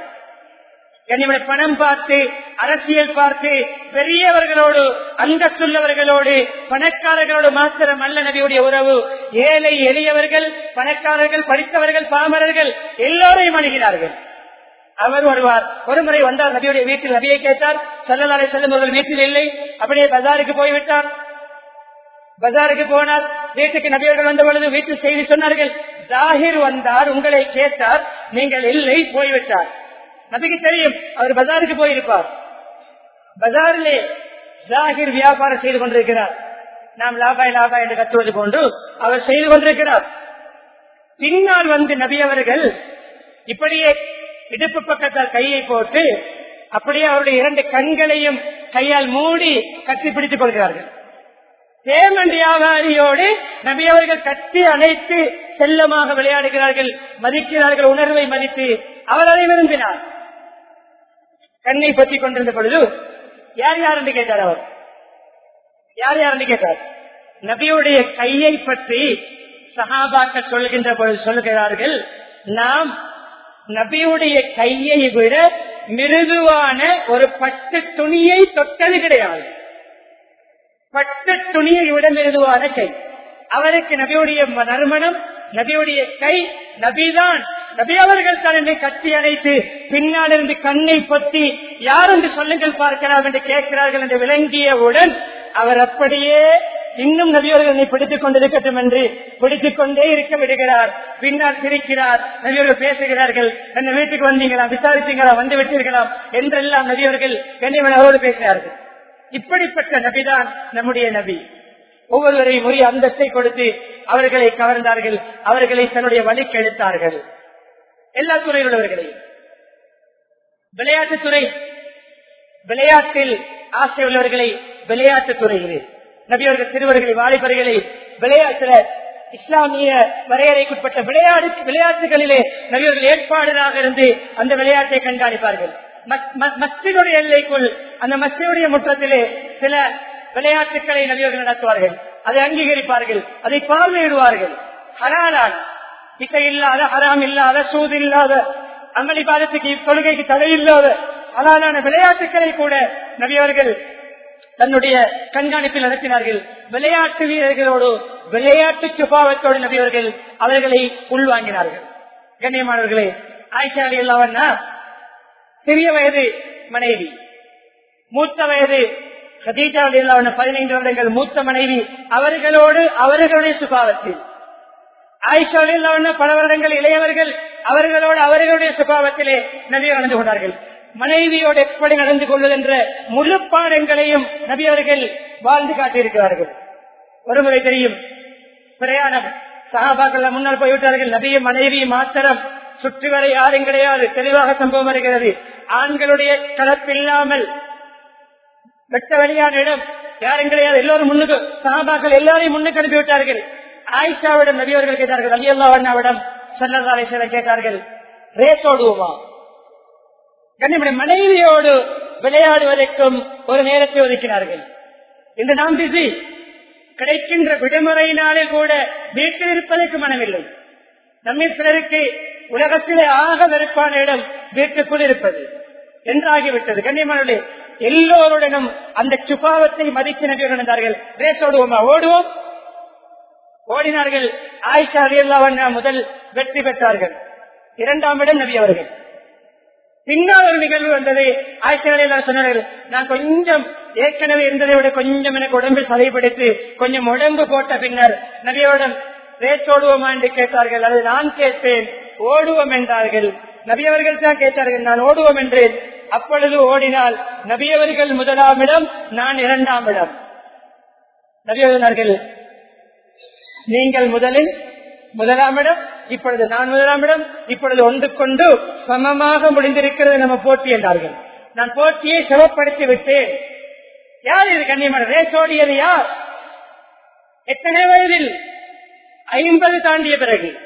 என்னுடைய பணம் பார்த்து அரசியல் பார்த்து பெரியவர்களோடு அந்தஸ்துள்ளவர்களோடு பணக்காரர்களோடு மாத்திரம் அல்ல நபியுடைய உறவு. ஏழை எளியவர்கள் பணக்காரர்கள் படித்தவர்கள் பாமரர்கள் எல்லோரையும் அணுகிறார்கள் அவர் வருவார். ஒரு முறை வந்தார் நபியுடைய வீட்டில். நபியை கேட்டார் செல்லலாரை செல்லும் அவர்கள் வீட்டில் இல்லை. அப்படியே பஜாருக்கு போய்விட்டார். பஜாருக்கு போனார். வீட்டுக்கு நபியர்கள் வந்த பொழுது வீட்டில் செய்தி சொன்னார்கள் ஜாகிர் வந்தார். உங்களை கேட்டார் நீங்கள் இல்லை. போய்விட்டார். நபிக்கு தெரியும் அவர் பஜாருக்கு போயிருப்பார். பஜாரிலே ஜாகிர் வியாபாரம் செய்து கொண்டிருக்கிறார். நாம் லாபாய் லாபாய் என்று கத்துவது போன்று அவர் செய்து கொண்டிருக்கிறார். பின்னால் வந்து நபி அவர்கள் இப்படியே இடுப்பு பக்கத்தால் கையை போட்டு அப்படியே அவருடைய இரண்டு கண்களையும் கையால் மூடி கட்டி பிடித்துக் கொள்கிறார்கள். தேமன் வியாபாரியோடு நபி அவர்கள் கட்டி அணைத்து செல்லமாக விளையாடுகிறார்கள் மதிக்கிறார்கள் உணர்வை மதித்து அவர் அதை விரும்பினார். கண்ணை பற்றி கொண்டிருந்த பொழுது யார் யார் என்று கேட்டார் அவர்? யார் யார் என்று கேட்டார்? நபியுடைய கையை பற்றி சகாபாக்க சொல்கின்ற பொழுது சொல்கிறார்கள் நாம் நபியுடைய கையை விட மிருதுவான ஒரு பட்டு துணியை தொட்டது கிடையாது. பட்டு துணியை விட மிருதுவான கை. அவருக்கு நபியுடைய நறுமணம் நபியுடைய கை நபிதான். நபி அவர்கள் தான் என்னை கட்டி அணைத்து பின்னால் இருந்து கண்ணை பொத்தி யார் என்று சொல்லுங்கள் பார்க்கலாம் என்று கேட்கிறார்கள் என்று விளங்கியவுடன் அவர் அப்படியே இன்னும் நபியவர்கள் பிடித்துக் கொண்டிருக்கட்டும் என்று பிடித்துக் கொண்டே இருக்க விடுகிறார். பின்னால் சிரிக்கிறார். நபியவர்கள் பேசுகிறார்கள். என்ன வீட்டுக்கு வந்தீங்களா? விசாரிச்சீங்களா? வந்து விட்டீர்களா? என்றெல்லாம் நபியவர்கள் கண்ணியமன் அவரோடு பேசுகிறார்கள் இப்படிப்பட்ட நபிதான் நம்முடைய நபி. ஒவ்வொருவரையும் உரிய அந்தஸ்தை கொடுத்து அவர்களை கவர்ந்தார்கள். அவர்களை தன்னுடைய வழிக்கு எடுத்தார்கள். எல்லா துறையில் உள்ளவர்களையும் விளையாட்டுத்துறை விளையாட்டில் ஆசை உள்ளவர்களை விளையாட்டு துறையில். நபியவர்கள் சிறுவர்களை வாலிபர்களை விளையாட்டுல இஸ்லாமிய வரையறைக்குட்பட்ட விளையாடு விளையாட்டுகளிலே நபியவர்கள் ஏற்பாடுகளாக இருந்து அந்த விளையாட்டை கண்காணிப்பார்கள். மஸ்தினுடைய எல்லைக்குள் அந்த மஸ்தினுடைய முற்றத்திலே சில விளையாட்டுகளை நபியவர்கள் நடத்துவார்கள். அதை அங்கீகரிப்பார்கள். அதை பார்வையிடுவார்கள். ஹலாலான இசை இல்லாத ஹராம் இல்லாத சூது இல்லாத அமளி பாதத்துக்கு தொழுகைக்கு தடை இல்லாத ஹலாலான விளையாட்டுகளை கூட நபியவர்கள் தன்னுடைய கண்காணிப்பில் நடத்தினார்கள். விளையாட்டு வீரர்களோடு விளையாட்டு சுபாவத்தோடு நபியவர்கள் அவர்களை உள்வாங்கினார்கள். கண்ணியமானவர்களே ஆய்ச்சாலி இல்லாமன்னா சிறிய வயது மனைவி மூத்த வயது கதீஜா இல்லாம பதினைந்து வருடங்கள் மூத்த மனைவி அவர்களோடு அவர்களுடைய சுபாவத்தில் ஆயிஷா பல வருடங்கள் இளையவர்கள் அவர்களோடு அவர்களுடைய சுபாவத்திலே நபி நடந்து கொண்டார்கள். மனைவியோடு எப்படி நடந்து கொள்வது என்ற முழு பாடங்களையும் நபி அவர்கள் வாழ்ந்து காட்டியிருக்கிறார்கள். ஒருமுறை தெரியும் பிரயாணம். சகாபாக்கள் முன்னால் போய்விட்டார்கள். நபியும் மனைவி மாத்திரம் சுற்றி வரை யாரும் கிடையாது. தெளிவாக சம்பவம் வருகிறது. ஆண்களுடைய கலப்பில்லாமல் வெட்ட வெளியான இடம் யாரும் கிடையாது. எல்லோரும் முன்னுக்கு சகாபாக்கள் எல்லாரையும் முன்னுக்கு அனுப்பிவிட்டார்கள். ஆயிஷாவிடம் நபியவர்கள் கேட்டார்கள் அலி அல்லாவிடம் சல்லதாலேஸ்வரர் கேட்டார்கள் ரேசோடுவோமா? ஓடுவோமா மனைவியோடு விளையாடுவதற்கும் ஒரு நேரத்தை ஒதுக்கினார்கள். இன்று நாம் பிசி கிடைக்கின்ற விடுமுறையினாலே கூட வீட்டில் இருப்பதற்கு மனமில்லை. நம்மை சிலருக்கு உலகத்திலே ஆக வெறுப்பான இடம் வீட்டுக்குள் இருப்பது என்றாகிவிட்டது. கண்ணியமானே எல்லோருடனும் அந்த சுபாவத்தை மதித்து நபி நடந்தார்கள் ரேஸ் ஓடுவோமா ஓடுவோம். ஓடினார்கள். ஆயிஷா அலியல்லா முதல் வெற்றி பெற்றார்கள். இரண்டாம் இடம் நபி அவர்கள். பின்னால் ஒரு நிகழ்வு வந்தது. ஆயிஷா சொன்னார்கள் நான் கொஞ்சம் ஏற்கனவே இருந்ததை விட கொஞ்சம் எனக்கு உடம்பில் சதைப்படுத்தி கொஞ்சம் உடம்பு போட்ட பின்னர் நபியோடம் ரேஸ் என்று கேட்டார்கள். அது நான் கேட்பேன். ஓடுவோம் என்றார்கள். நபியவர்கள் தான் கேட்டார்கள் நான் ஓடுவோம் என்றேன். அப்பொழுது ஓடினால் நபியவர்கள் முதலாம் இடம் நான் இரண்டாம் இடம். நபியவர்கள் நீங்கள் முதலில் முதலாம் இடம் இப்பொழுது நான் முதலாம் இடம் இப்பொழுது ஒன்று கொண்டு சமமாக முடிந்திருக்கிறது நம்ம போட்டி என்றார்கள். நான் போட்டியை சமப்படுத்தி விட்டேன். யார் இது கண்ணியமான ரேஸ் ஓடியது யார்? எத்தனை வயதில்? ஐம்பது தாண்டிய பிறகு.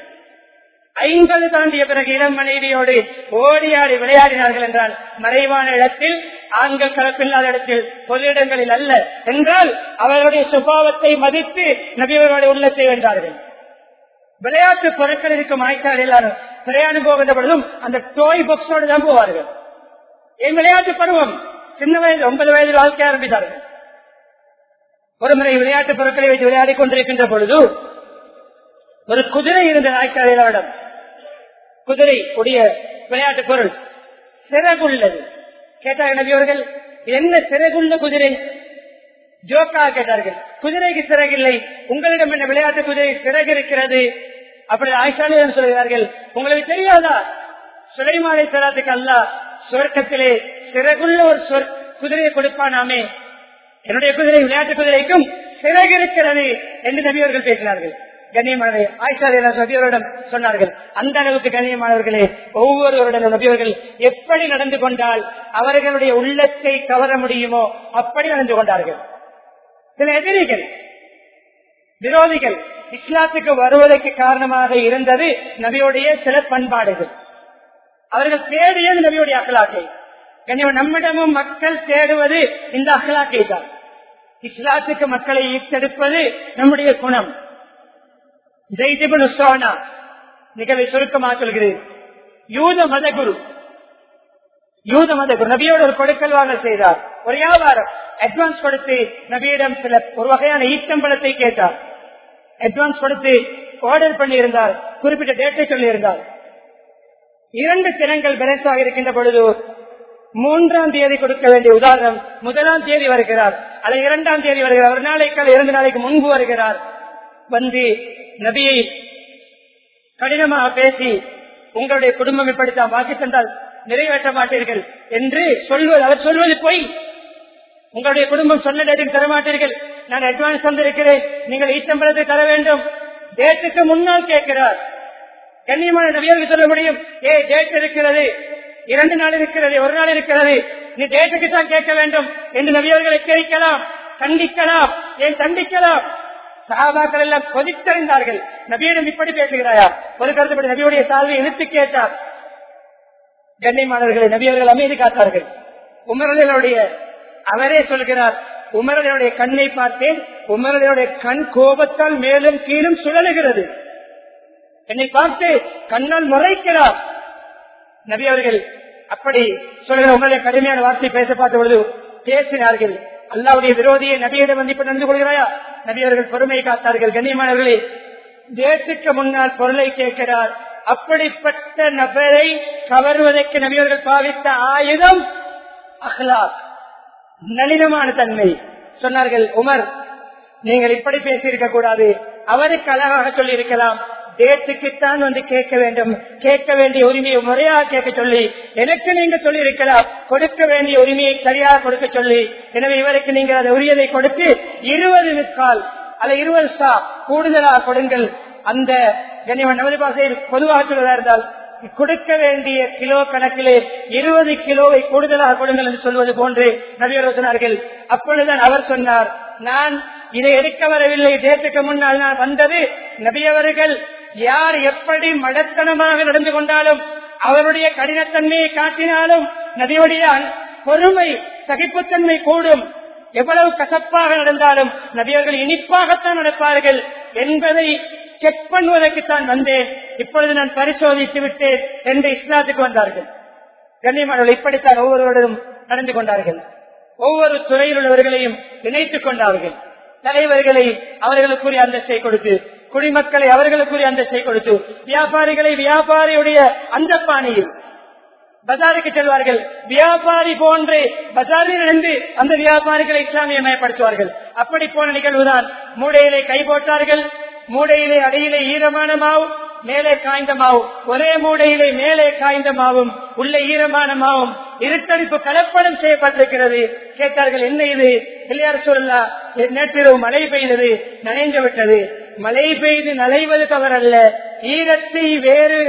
ஐங்கல் தாண்டிய பிறகு இளம் மனைவியோடு ஓடியாடி விளையாடினார்கள் என்றால் மறைவான இடத்தில் ஆண்கள் கலப்பில்லாத இடத்தில் பொது இடங்களில் அல்ல என்றால் அவர்களுடைய சுபாவத்தை மதித்து நபியவர்களுடைய உள்ளத்தை வென்றார்கள். விளையாட்டு பொருட்கள் இருக்கும் ஆய்ச்சால் எல்லாரும் பிரயாணம் போகின்ற பொழுதும் அந்த டோய் பாக்ஸோடு தான் போவார்கள். என் விளையாட்டு பருவம் சின்ன வயது ஒன்பது வயதில் வாழ்க்கை ஆரம்பித்தார்கள். ஒரு முறை விளையாட்டு பொருட்களை வைத்து விளையாடி கொண்டிருக்கின்ற பொழுது ஒரு குதிரை இருந்த நாய்க்காரர்களிடம் குதிரை உடைய விளையாட்டு பொருள். சிறகுள்ளது. கேட்டார் நபி அவர்கள் என்ன சிறகுள்ள குதிரை? ஜோக்கா கேட்டார்கள் குதிரைக்கு சிறகில்லை. உங்களிடம் என்ன விளையாட்டு குதிரை சிறகு இருக்கிறது அப்படி ஆயிஷானிடம் சொல்கிறார்கள் உங்களுக்கு தெரியாதா? சுலைமாலை தராத்துக்கு அல்ல சுவர்க்கத்திலே சிறகுள்ள ஒரு குதிரையை கொடுப்பானாமே என்னுடைய குதிரை விளையாட்டு குதிரைக்கும் சிறகு இருக்கிறது என்று நபியவர்கள் பேசினார்கள். கண்ணியமானவை ஆயிஷா நபியவரிடம் சொன்னார்கள் அந்த அளவுக்கு கண்ணியமானவர்களே ஒவ்வொருவருடன் நபியவர்கள் எப்படி நடந்து கொண்டால் அவர்களுடைய உள்ளத்தை கவர முடியுமோ அப்படி நடந்து கொண்டார்கள். சில எதிரிகள் விரோதிகள் இஸ்லாத்துக்கு வருவதற்கு காரணமாக இருந்தது நபியுடைய சில பண்பாடுகள். அவர்கள் தேடியது நபியுடைய அகலாக்கை கண்ணியம் நம்மிடமும் மக்கள் தேடுவது இந்த அகலாக்கை தான். இஸ்லாத்துக்கு மக்களை ஈர்த்தெடுப்பது நம்முடைய குணம். நிகழ்வை சுருக்கமாக சொல்கிறேன். யூத மத குரு யூத மத குரு நபியோட ஒரு கொடுக்கல் வாங்கல் செய்தார். ஒரு வியாபாரம். அட்வான்ஸ் கொடுத்து நபியிடம் சில ஒரு வகையான ஈட்டம்பளத்தை கேட்டார். அட்வான்ஸ் கொடுத்து ஆர்டர் பண்ணி இருந்தார் குறிப்பிட்ட டேட்டை சொல்லி இருந்தார் இரண்டு தினங்கள் பேலன்ஸாக இருக்கின்ற பொழுது மூன்றாம் தேதி கொடுக்க வேண்டிய உதாரணம் முதலாம் தேதி வருகிறார். அல்லது இரண்டாம் தேதி வருகிறார். ஒரு நாளைக்கு இரண்டு நாளைக்கு முன்பு வருகிறார். வந்து நபியை கடினமாக பேசி உங்களுடைய குடும்பம் இப்படித்தான் வாக்கி தந்தால் நிறைவேற்ற மாட்டீர்கள் என்று சொல்வது அவர் சொல்வது பொய். உங்களுடைய குடும்பம் சொன்ன டேட்டுக்கு தர மாட்டீர்கள். நான் அட்வான்ஸ் தந்திருக்கிறேன். நீங்கள் ஈட்டம்பலத்தை தர வேண்டும். டேட்டுக்கு முன்னால் கேட்கிறார். கண்ணியமான நபியருக்கு சொல்ல முடியும். ஏ டேட் இருக்கிறது. இரண்டு நாள் இருக்கிறது. ஒரு நாள் இருக்கிறது. நீ டேட்டுக்கு தான் கேட்க வேண்டும் என்று நபியர்கள் எச்சரிக்கலாம். கண்டிக்கலாம் ஏன் கண்டிக்கலாம் சகாபாக்கள் எல்லாம் கொதித்தறிந்தார்கள் நபியிடம் இப்படி பேசுகிறாயா ஒரு கருத்துப்படி நபியுடைய சால்வை இழுத்து கேட்டார். கண்ணியமானவர்களை நபியர்கள் அமைதி காத்தார்கள். உமரர்களுடைய அவரே சொல்கிறார் உமரர்களுடைய கண்ணை பார்த்தேன் உமரர்களுடைய கண் கோபத்தால் மேலும் கீழும் சுழலுகிறது. என்னை பார்த்து கண்ணால் முறைக்கிறார். நபி அவர்கள் அப்படி சொல்கிற உங்களுடைய கடுமையான வார்த்தை பேச பார்த்த பொழுது பேசினார்கள். அல்லாவுடைய விரோதியை நபியிடம் வந்து இப்ப நடந்து கொள்கிறாயா? நபி அவர்கள் பொறுமை காத்தார்கள். கண்ணியமானவர்களே தேசத்துக்கு முன்னால் பொருளை கேட்கிறார். அப்படிப்பட்ட நபரை கவர்வதற்கு நபியவர்கள் பாவித்த ஆயுதம் அஹ்லாக் நளினமான தன்மை. சொன்னார்கள் உமர் நீங்கள் இப்படி பேசியிருக்க கூடாது. அவருக்கு அழகாக சொல்லி இருக்கலாம் தேத்துக்குத்தான் வந்து கேட்க வேண்டும். கேட்க வேண்டிய உரிமையை முறையாக கேட்க சொல்லி எனக்கு நீங்க சொல்லி இருக்கலாம் கொடுக்க வேண்டிய உரிமையை சரியாக கொடுக்க சொல்லி. எனவே இவருக்கு நீங்கள் அந்த உரியதை கொடுத்து இருபது மிஸ்கால் அல்ல இருபது சா கூடுதலாக கொடுங்கள். அந்த கண்ணியவன் நமது பாசையில் பொதுவாக சொல்வதா இருந்தால் கொடுக்க வேண்டிய கிலோ கணக்கிலே இருபது கிலோவை கூடுதலாக கொடுங்கள் என்று சொல்வது போன்று நபியர் சொன்னார்கள். அப்பொழுதுதான் அவர் சொன்னார் நான் இதை எடுக்க வரவில்லை தேசத்துக்கு முன்னால் நான் வந்தது நபியவர்கள் யார் எப்படி மடத்தனமாக நடந்து கொண்டாலும் அவருடைய கடினத்தன்மையை காட்டினாலும் நபியுடைய பொறுமை சகிப்புத்தன்மை கூடும். எவ்வளவு கசப்பாக நடந்தாலும் நபியர்கள் இனிப்பாகத்தான் நடப்பார்கள் என்பதை செக் பண்ணுவதற்குத்தான் வந்தேன். இப்பொழுது நான் பரிசோதித்து விட்டேன் என்று இஸ்லாத்துக்கு வந்தார்கள். கண்ணியமானவர்கள் இப்படித்தான் ஒவ்வொருவரும் நடந்து கொண்டார்கள். ஒவ்வொரு துறையில் உள்ளவர்களையும் இணைத்துக் கொண்டார்கள். தலைவர்களை அவர்களுக்குரிய அந்தஸ்தை கொடுத்து குடிமக்களை அவர்களுக்குரிய அந்தஸ்தை கொடுத்து வியாபாரிகளை வியாபாரியுடைய அந்த பாணியில் பஜாருக்கு செல்வார்கள். வியாபாரி போன்று பஜாரில் இருந்து அந்த வியாபாரிகளை இஸ்லாமியமயப்படுத்துவார்கள் அப்படி போன நிகழ்வுதான் மூடையிலே கை போட்டார்கள். மூடையிலே அடியிலே ஈரமான மாவு மேலே காய்ந்த மாவு. ஒரே மூடையிலே மேலே காய்ந்த மாவும் உள்ளே ஈரமான மாவும். இருட்டடிப்பு கலப்படம் செய்யப்பட்டிருக்கிறது. கேட்டார்கள் என்ன இது? பிள்ளையார் சொல்லா நேற்றிரவு மழை பெய்தது நனைந்து விட்டது. மழை பெய்து நனைவது தவறல்ல. ஈரத்தை வேறு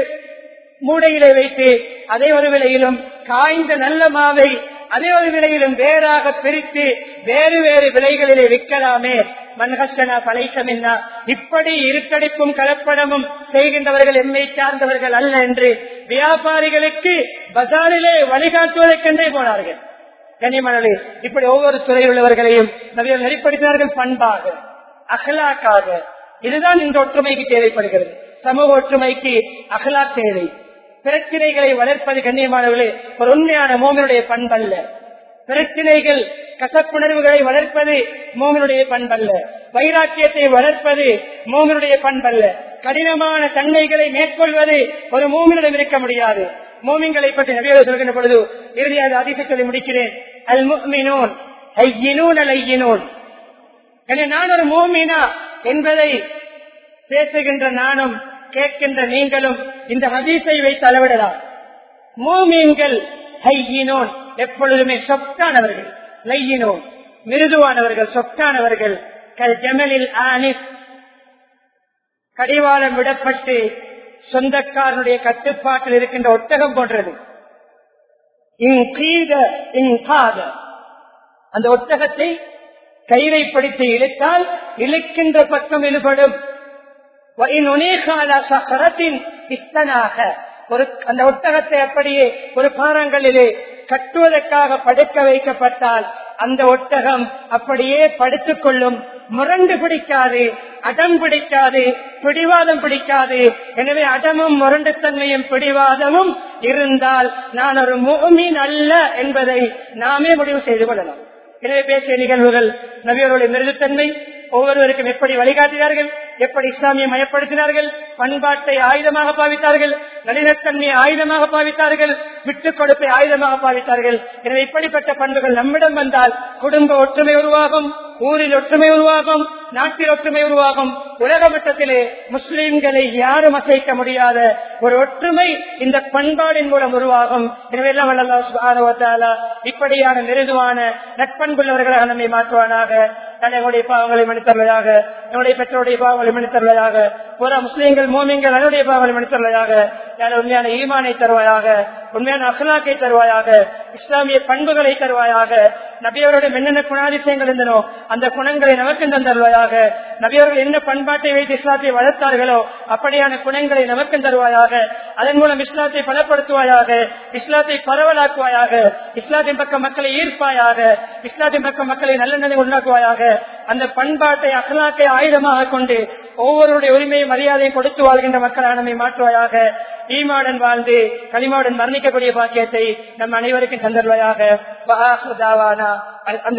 மூடையிலே வைத்து அதே ஒரு விலையிலும் காய்ந்த நல்ல மாவை அதே ஒரு விலையிலும் வேறாக பிரித்து வேறு வேறு விலைகளிலே விற்கலாமே. மன்ஹசனா பழைக்கமின்னா இப்படி இருக்கடிப்பும் கலப்படமும் செய்கின்றவர்கள் எம்மை சார்ந்தவர்கள் அல்ல என்று வியாபாரிகளுக்கு பஜாரிலே வழிகாட்டுவதற்கென்றே போனார்கள். கனிமணி இப்படி ஒவ்வொரு துறையில் உள்ளவர்களையும் நவியல் நெறிப்படுத்தினார்கள் பண்பாக அகலாக்காக இதுதான் இந்த ஒற்றுமைக்கு தேவைப்படுகிறது. சமூக ஒற்றுமைக்கு அகலா தேவை. பிரச்சனைகளை வளர்ப்பது கண்ணியமானவர்களே ஒரு உண்மையான மோமனுடைய பண்பல்ல. பிரச்சனைகள் கசப்புணர்வுகளை வளர்ப்பது மோமனுடைய பண்பல்ல. வைராக்கியத்தை வளர்ப்பது மோமனுடைய பண்பல்ல. கடினமான தன்மைகளை மேற்கொள்வது ஒரு மூமினிடம் இருக்க முடியாது. மோமின்களை பற்றி நபியோடு சொல்கின்ற பொழுது இறுதியாக அதிசயத்தை முடிக்கிறேன். அல் முக்மினோன் ஐயினோன் அல் ஐயினோன் நான் ஒரு மோமினா என்பதை பேசுகின்ற நானும் கேட்கின்ற நீங்களும் இந்த ஹதீஸை வைத்து அளவிடலாம். மூமீன்கள் ஹையினோன் எப்பொழுதுமே சொத்தானவர்கள் லையினோன் மிருதுவானவர்கள் சொத்தானவர்கள் கல் ஜமலில் ஆனிஸ் கடிவாளம் விடப்பட்டு சொந்தக்காரனுடைய கட்டுப்பாட்டில் இருக்கின்ற ஒட்டகம் போன்றது. இங்கீத இங்காத அந்த ஒட்டகத்தை கயிறை படித்து இழுத்தால் இழுக்கின்ற பக்கம் இழுபடும். ஒரு அந்த ஒட்டகத்தை அப்படியே ஒரு பாறங்களிலே கட்டுவதற்காக படுக்க வைக்கப்பட்டால் அந்த ஒட்டகம் அப்படியே படுத்துக் கொள்ளும். முரண்டு பிடிக்காது அடம் பிடிக்காது பிடிவாதம் பிடிக்காது. எனவே அடமும் முரண்டுத்தன்மையும் பிடிவாதமும் இருந்தால் நான் ஒரு மூமின் அல்ல என்பதை நாமே முடிவு செய்து கொள்ளலாம். எனவே பேசிய நிகழ்வுகள் நபியவர்களுடைய மிருதுத்தன்மை ஒவ்வொருவருக்கும் எப்படி வழிகாட்டினார்கள்? எப்படி இஸ்லாமிய மயப்படுத்தினார்கள்? பண்பாட்டை ஆயுதமாக பாவித்தார்கள். நளினத்தன்மையை ஆயுதமாக பாவித்தார்கள். விட்டுக் கொடுப்பை ஆயுதமாக பாவித்தார்கள். எனவே இப்படிப்பட்ட பண்புகள் நம்மிடம் வந்தால் குடும்ப ஒற்றுமை உருவாகும் ஊரில் ஒற்றுமை உருவாகும் நாட்டில் ஒற்றுமை உருவாகும். உலக மட்டத்திலே முஸ்லீம்களை யாரும் அசைக்க முடியாத ஒரு ஒற்றுமை இந்த பண்பாடின் மூலம் உருவாகும். எனவே எல்லாம் இப்படியான மிருதுவான நட்பண்புள்ளவர்களாக நம்மை மாற்றுவானாக. தன்னுடைய பாவங்களை மன்னித்தருவதாக என்னுடைய பெற்றோருடைய பாவங்களை மன்னித்தருவதாக புற முஸ்லீம்கள் மோமியங்கள் அதனுடைய பாவங்களை மன்னித்தருவதாக உண்மையான ஈமானை தருவாயாக உண்மையான அகலாக்கை தருவாயாக இஸ்லாமிய பண்புகளை தருவாயாக நபியவருடைய என்னென்ன குணாதிசயங்கள் இருந்தனோ அந்த குணங்களை நமக்கு தந்தருவாயாக நபியவர்கள் என்ன பண்பாட்டை வைத்து இஸ்லாத்தை வளர்த்தார்களோ அப்படியான குணங்களை நமக்கு தருவாயாக அதன் மூலம் இஸ்லாத்தை பலப்படுத்துவாயாக இஸ்லாத்தை பரவலாக்குவாயாக இஸ்லாத்தின் பக்கம் மக்களை ஈர்ப்பாயாக இஸ்லாத்தின் பக்கம் மக்களை நல்லெண்ணதை உண்டாக்குவாயாக அந்த பண்பாட்டை அகலாக்கை ஆயுதமாக கொண்டு ஒவ்வொருடைய உரிமையும் மரியாதையும் கொடுத்து வாழ்கின்ற மக்களாக நம்மை மாற்றுவாயாக. ஈமாடன் வாழ்ந்து களிமாடன் மரணிக்கக்கூடிய பாக்கியத்தை நம் அனைவருக்கும் தந்தல்வாயாக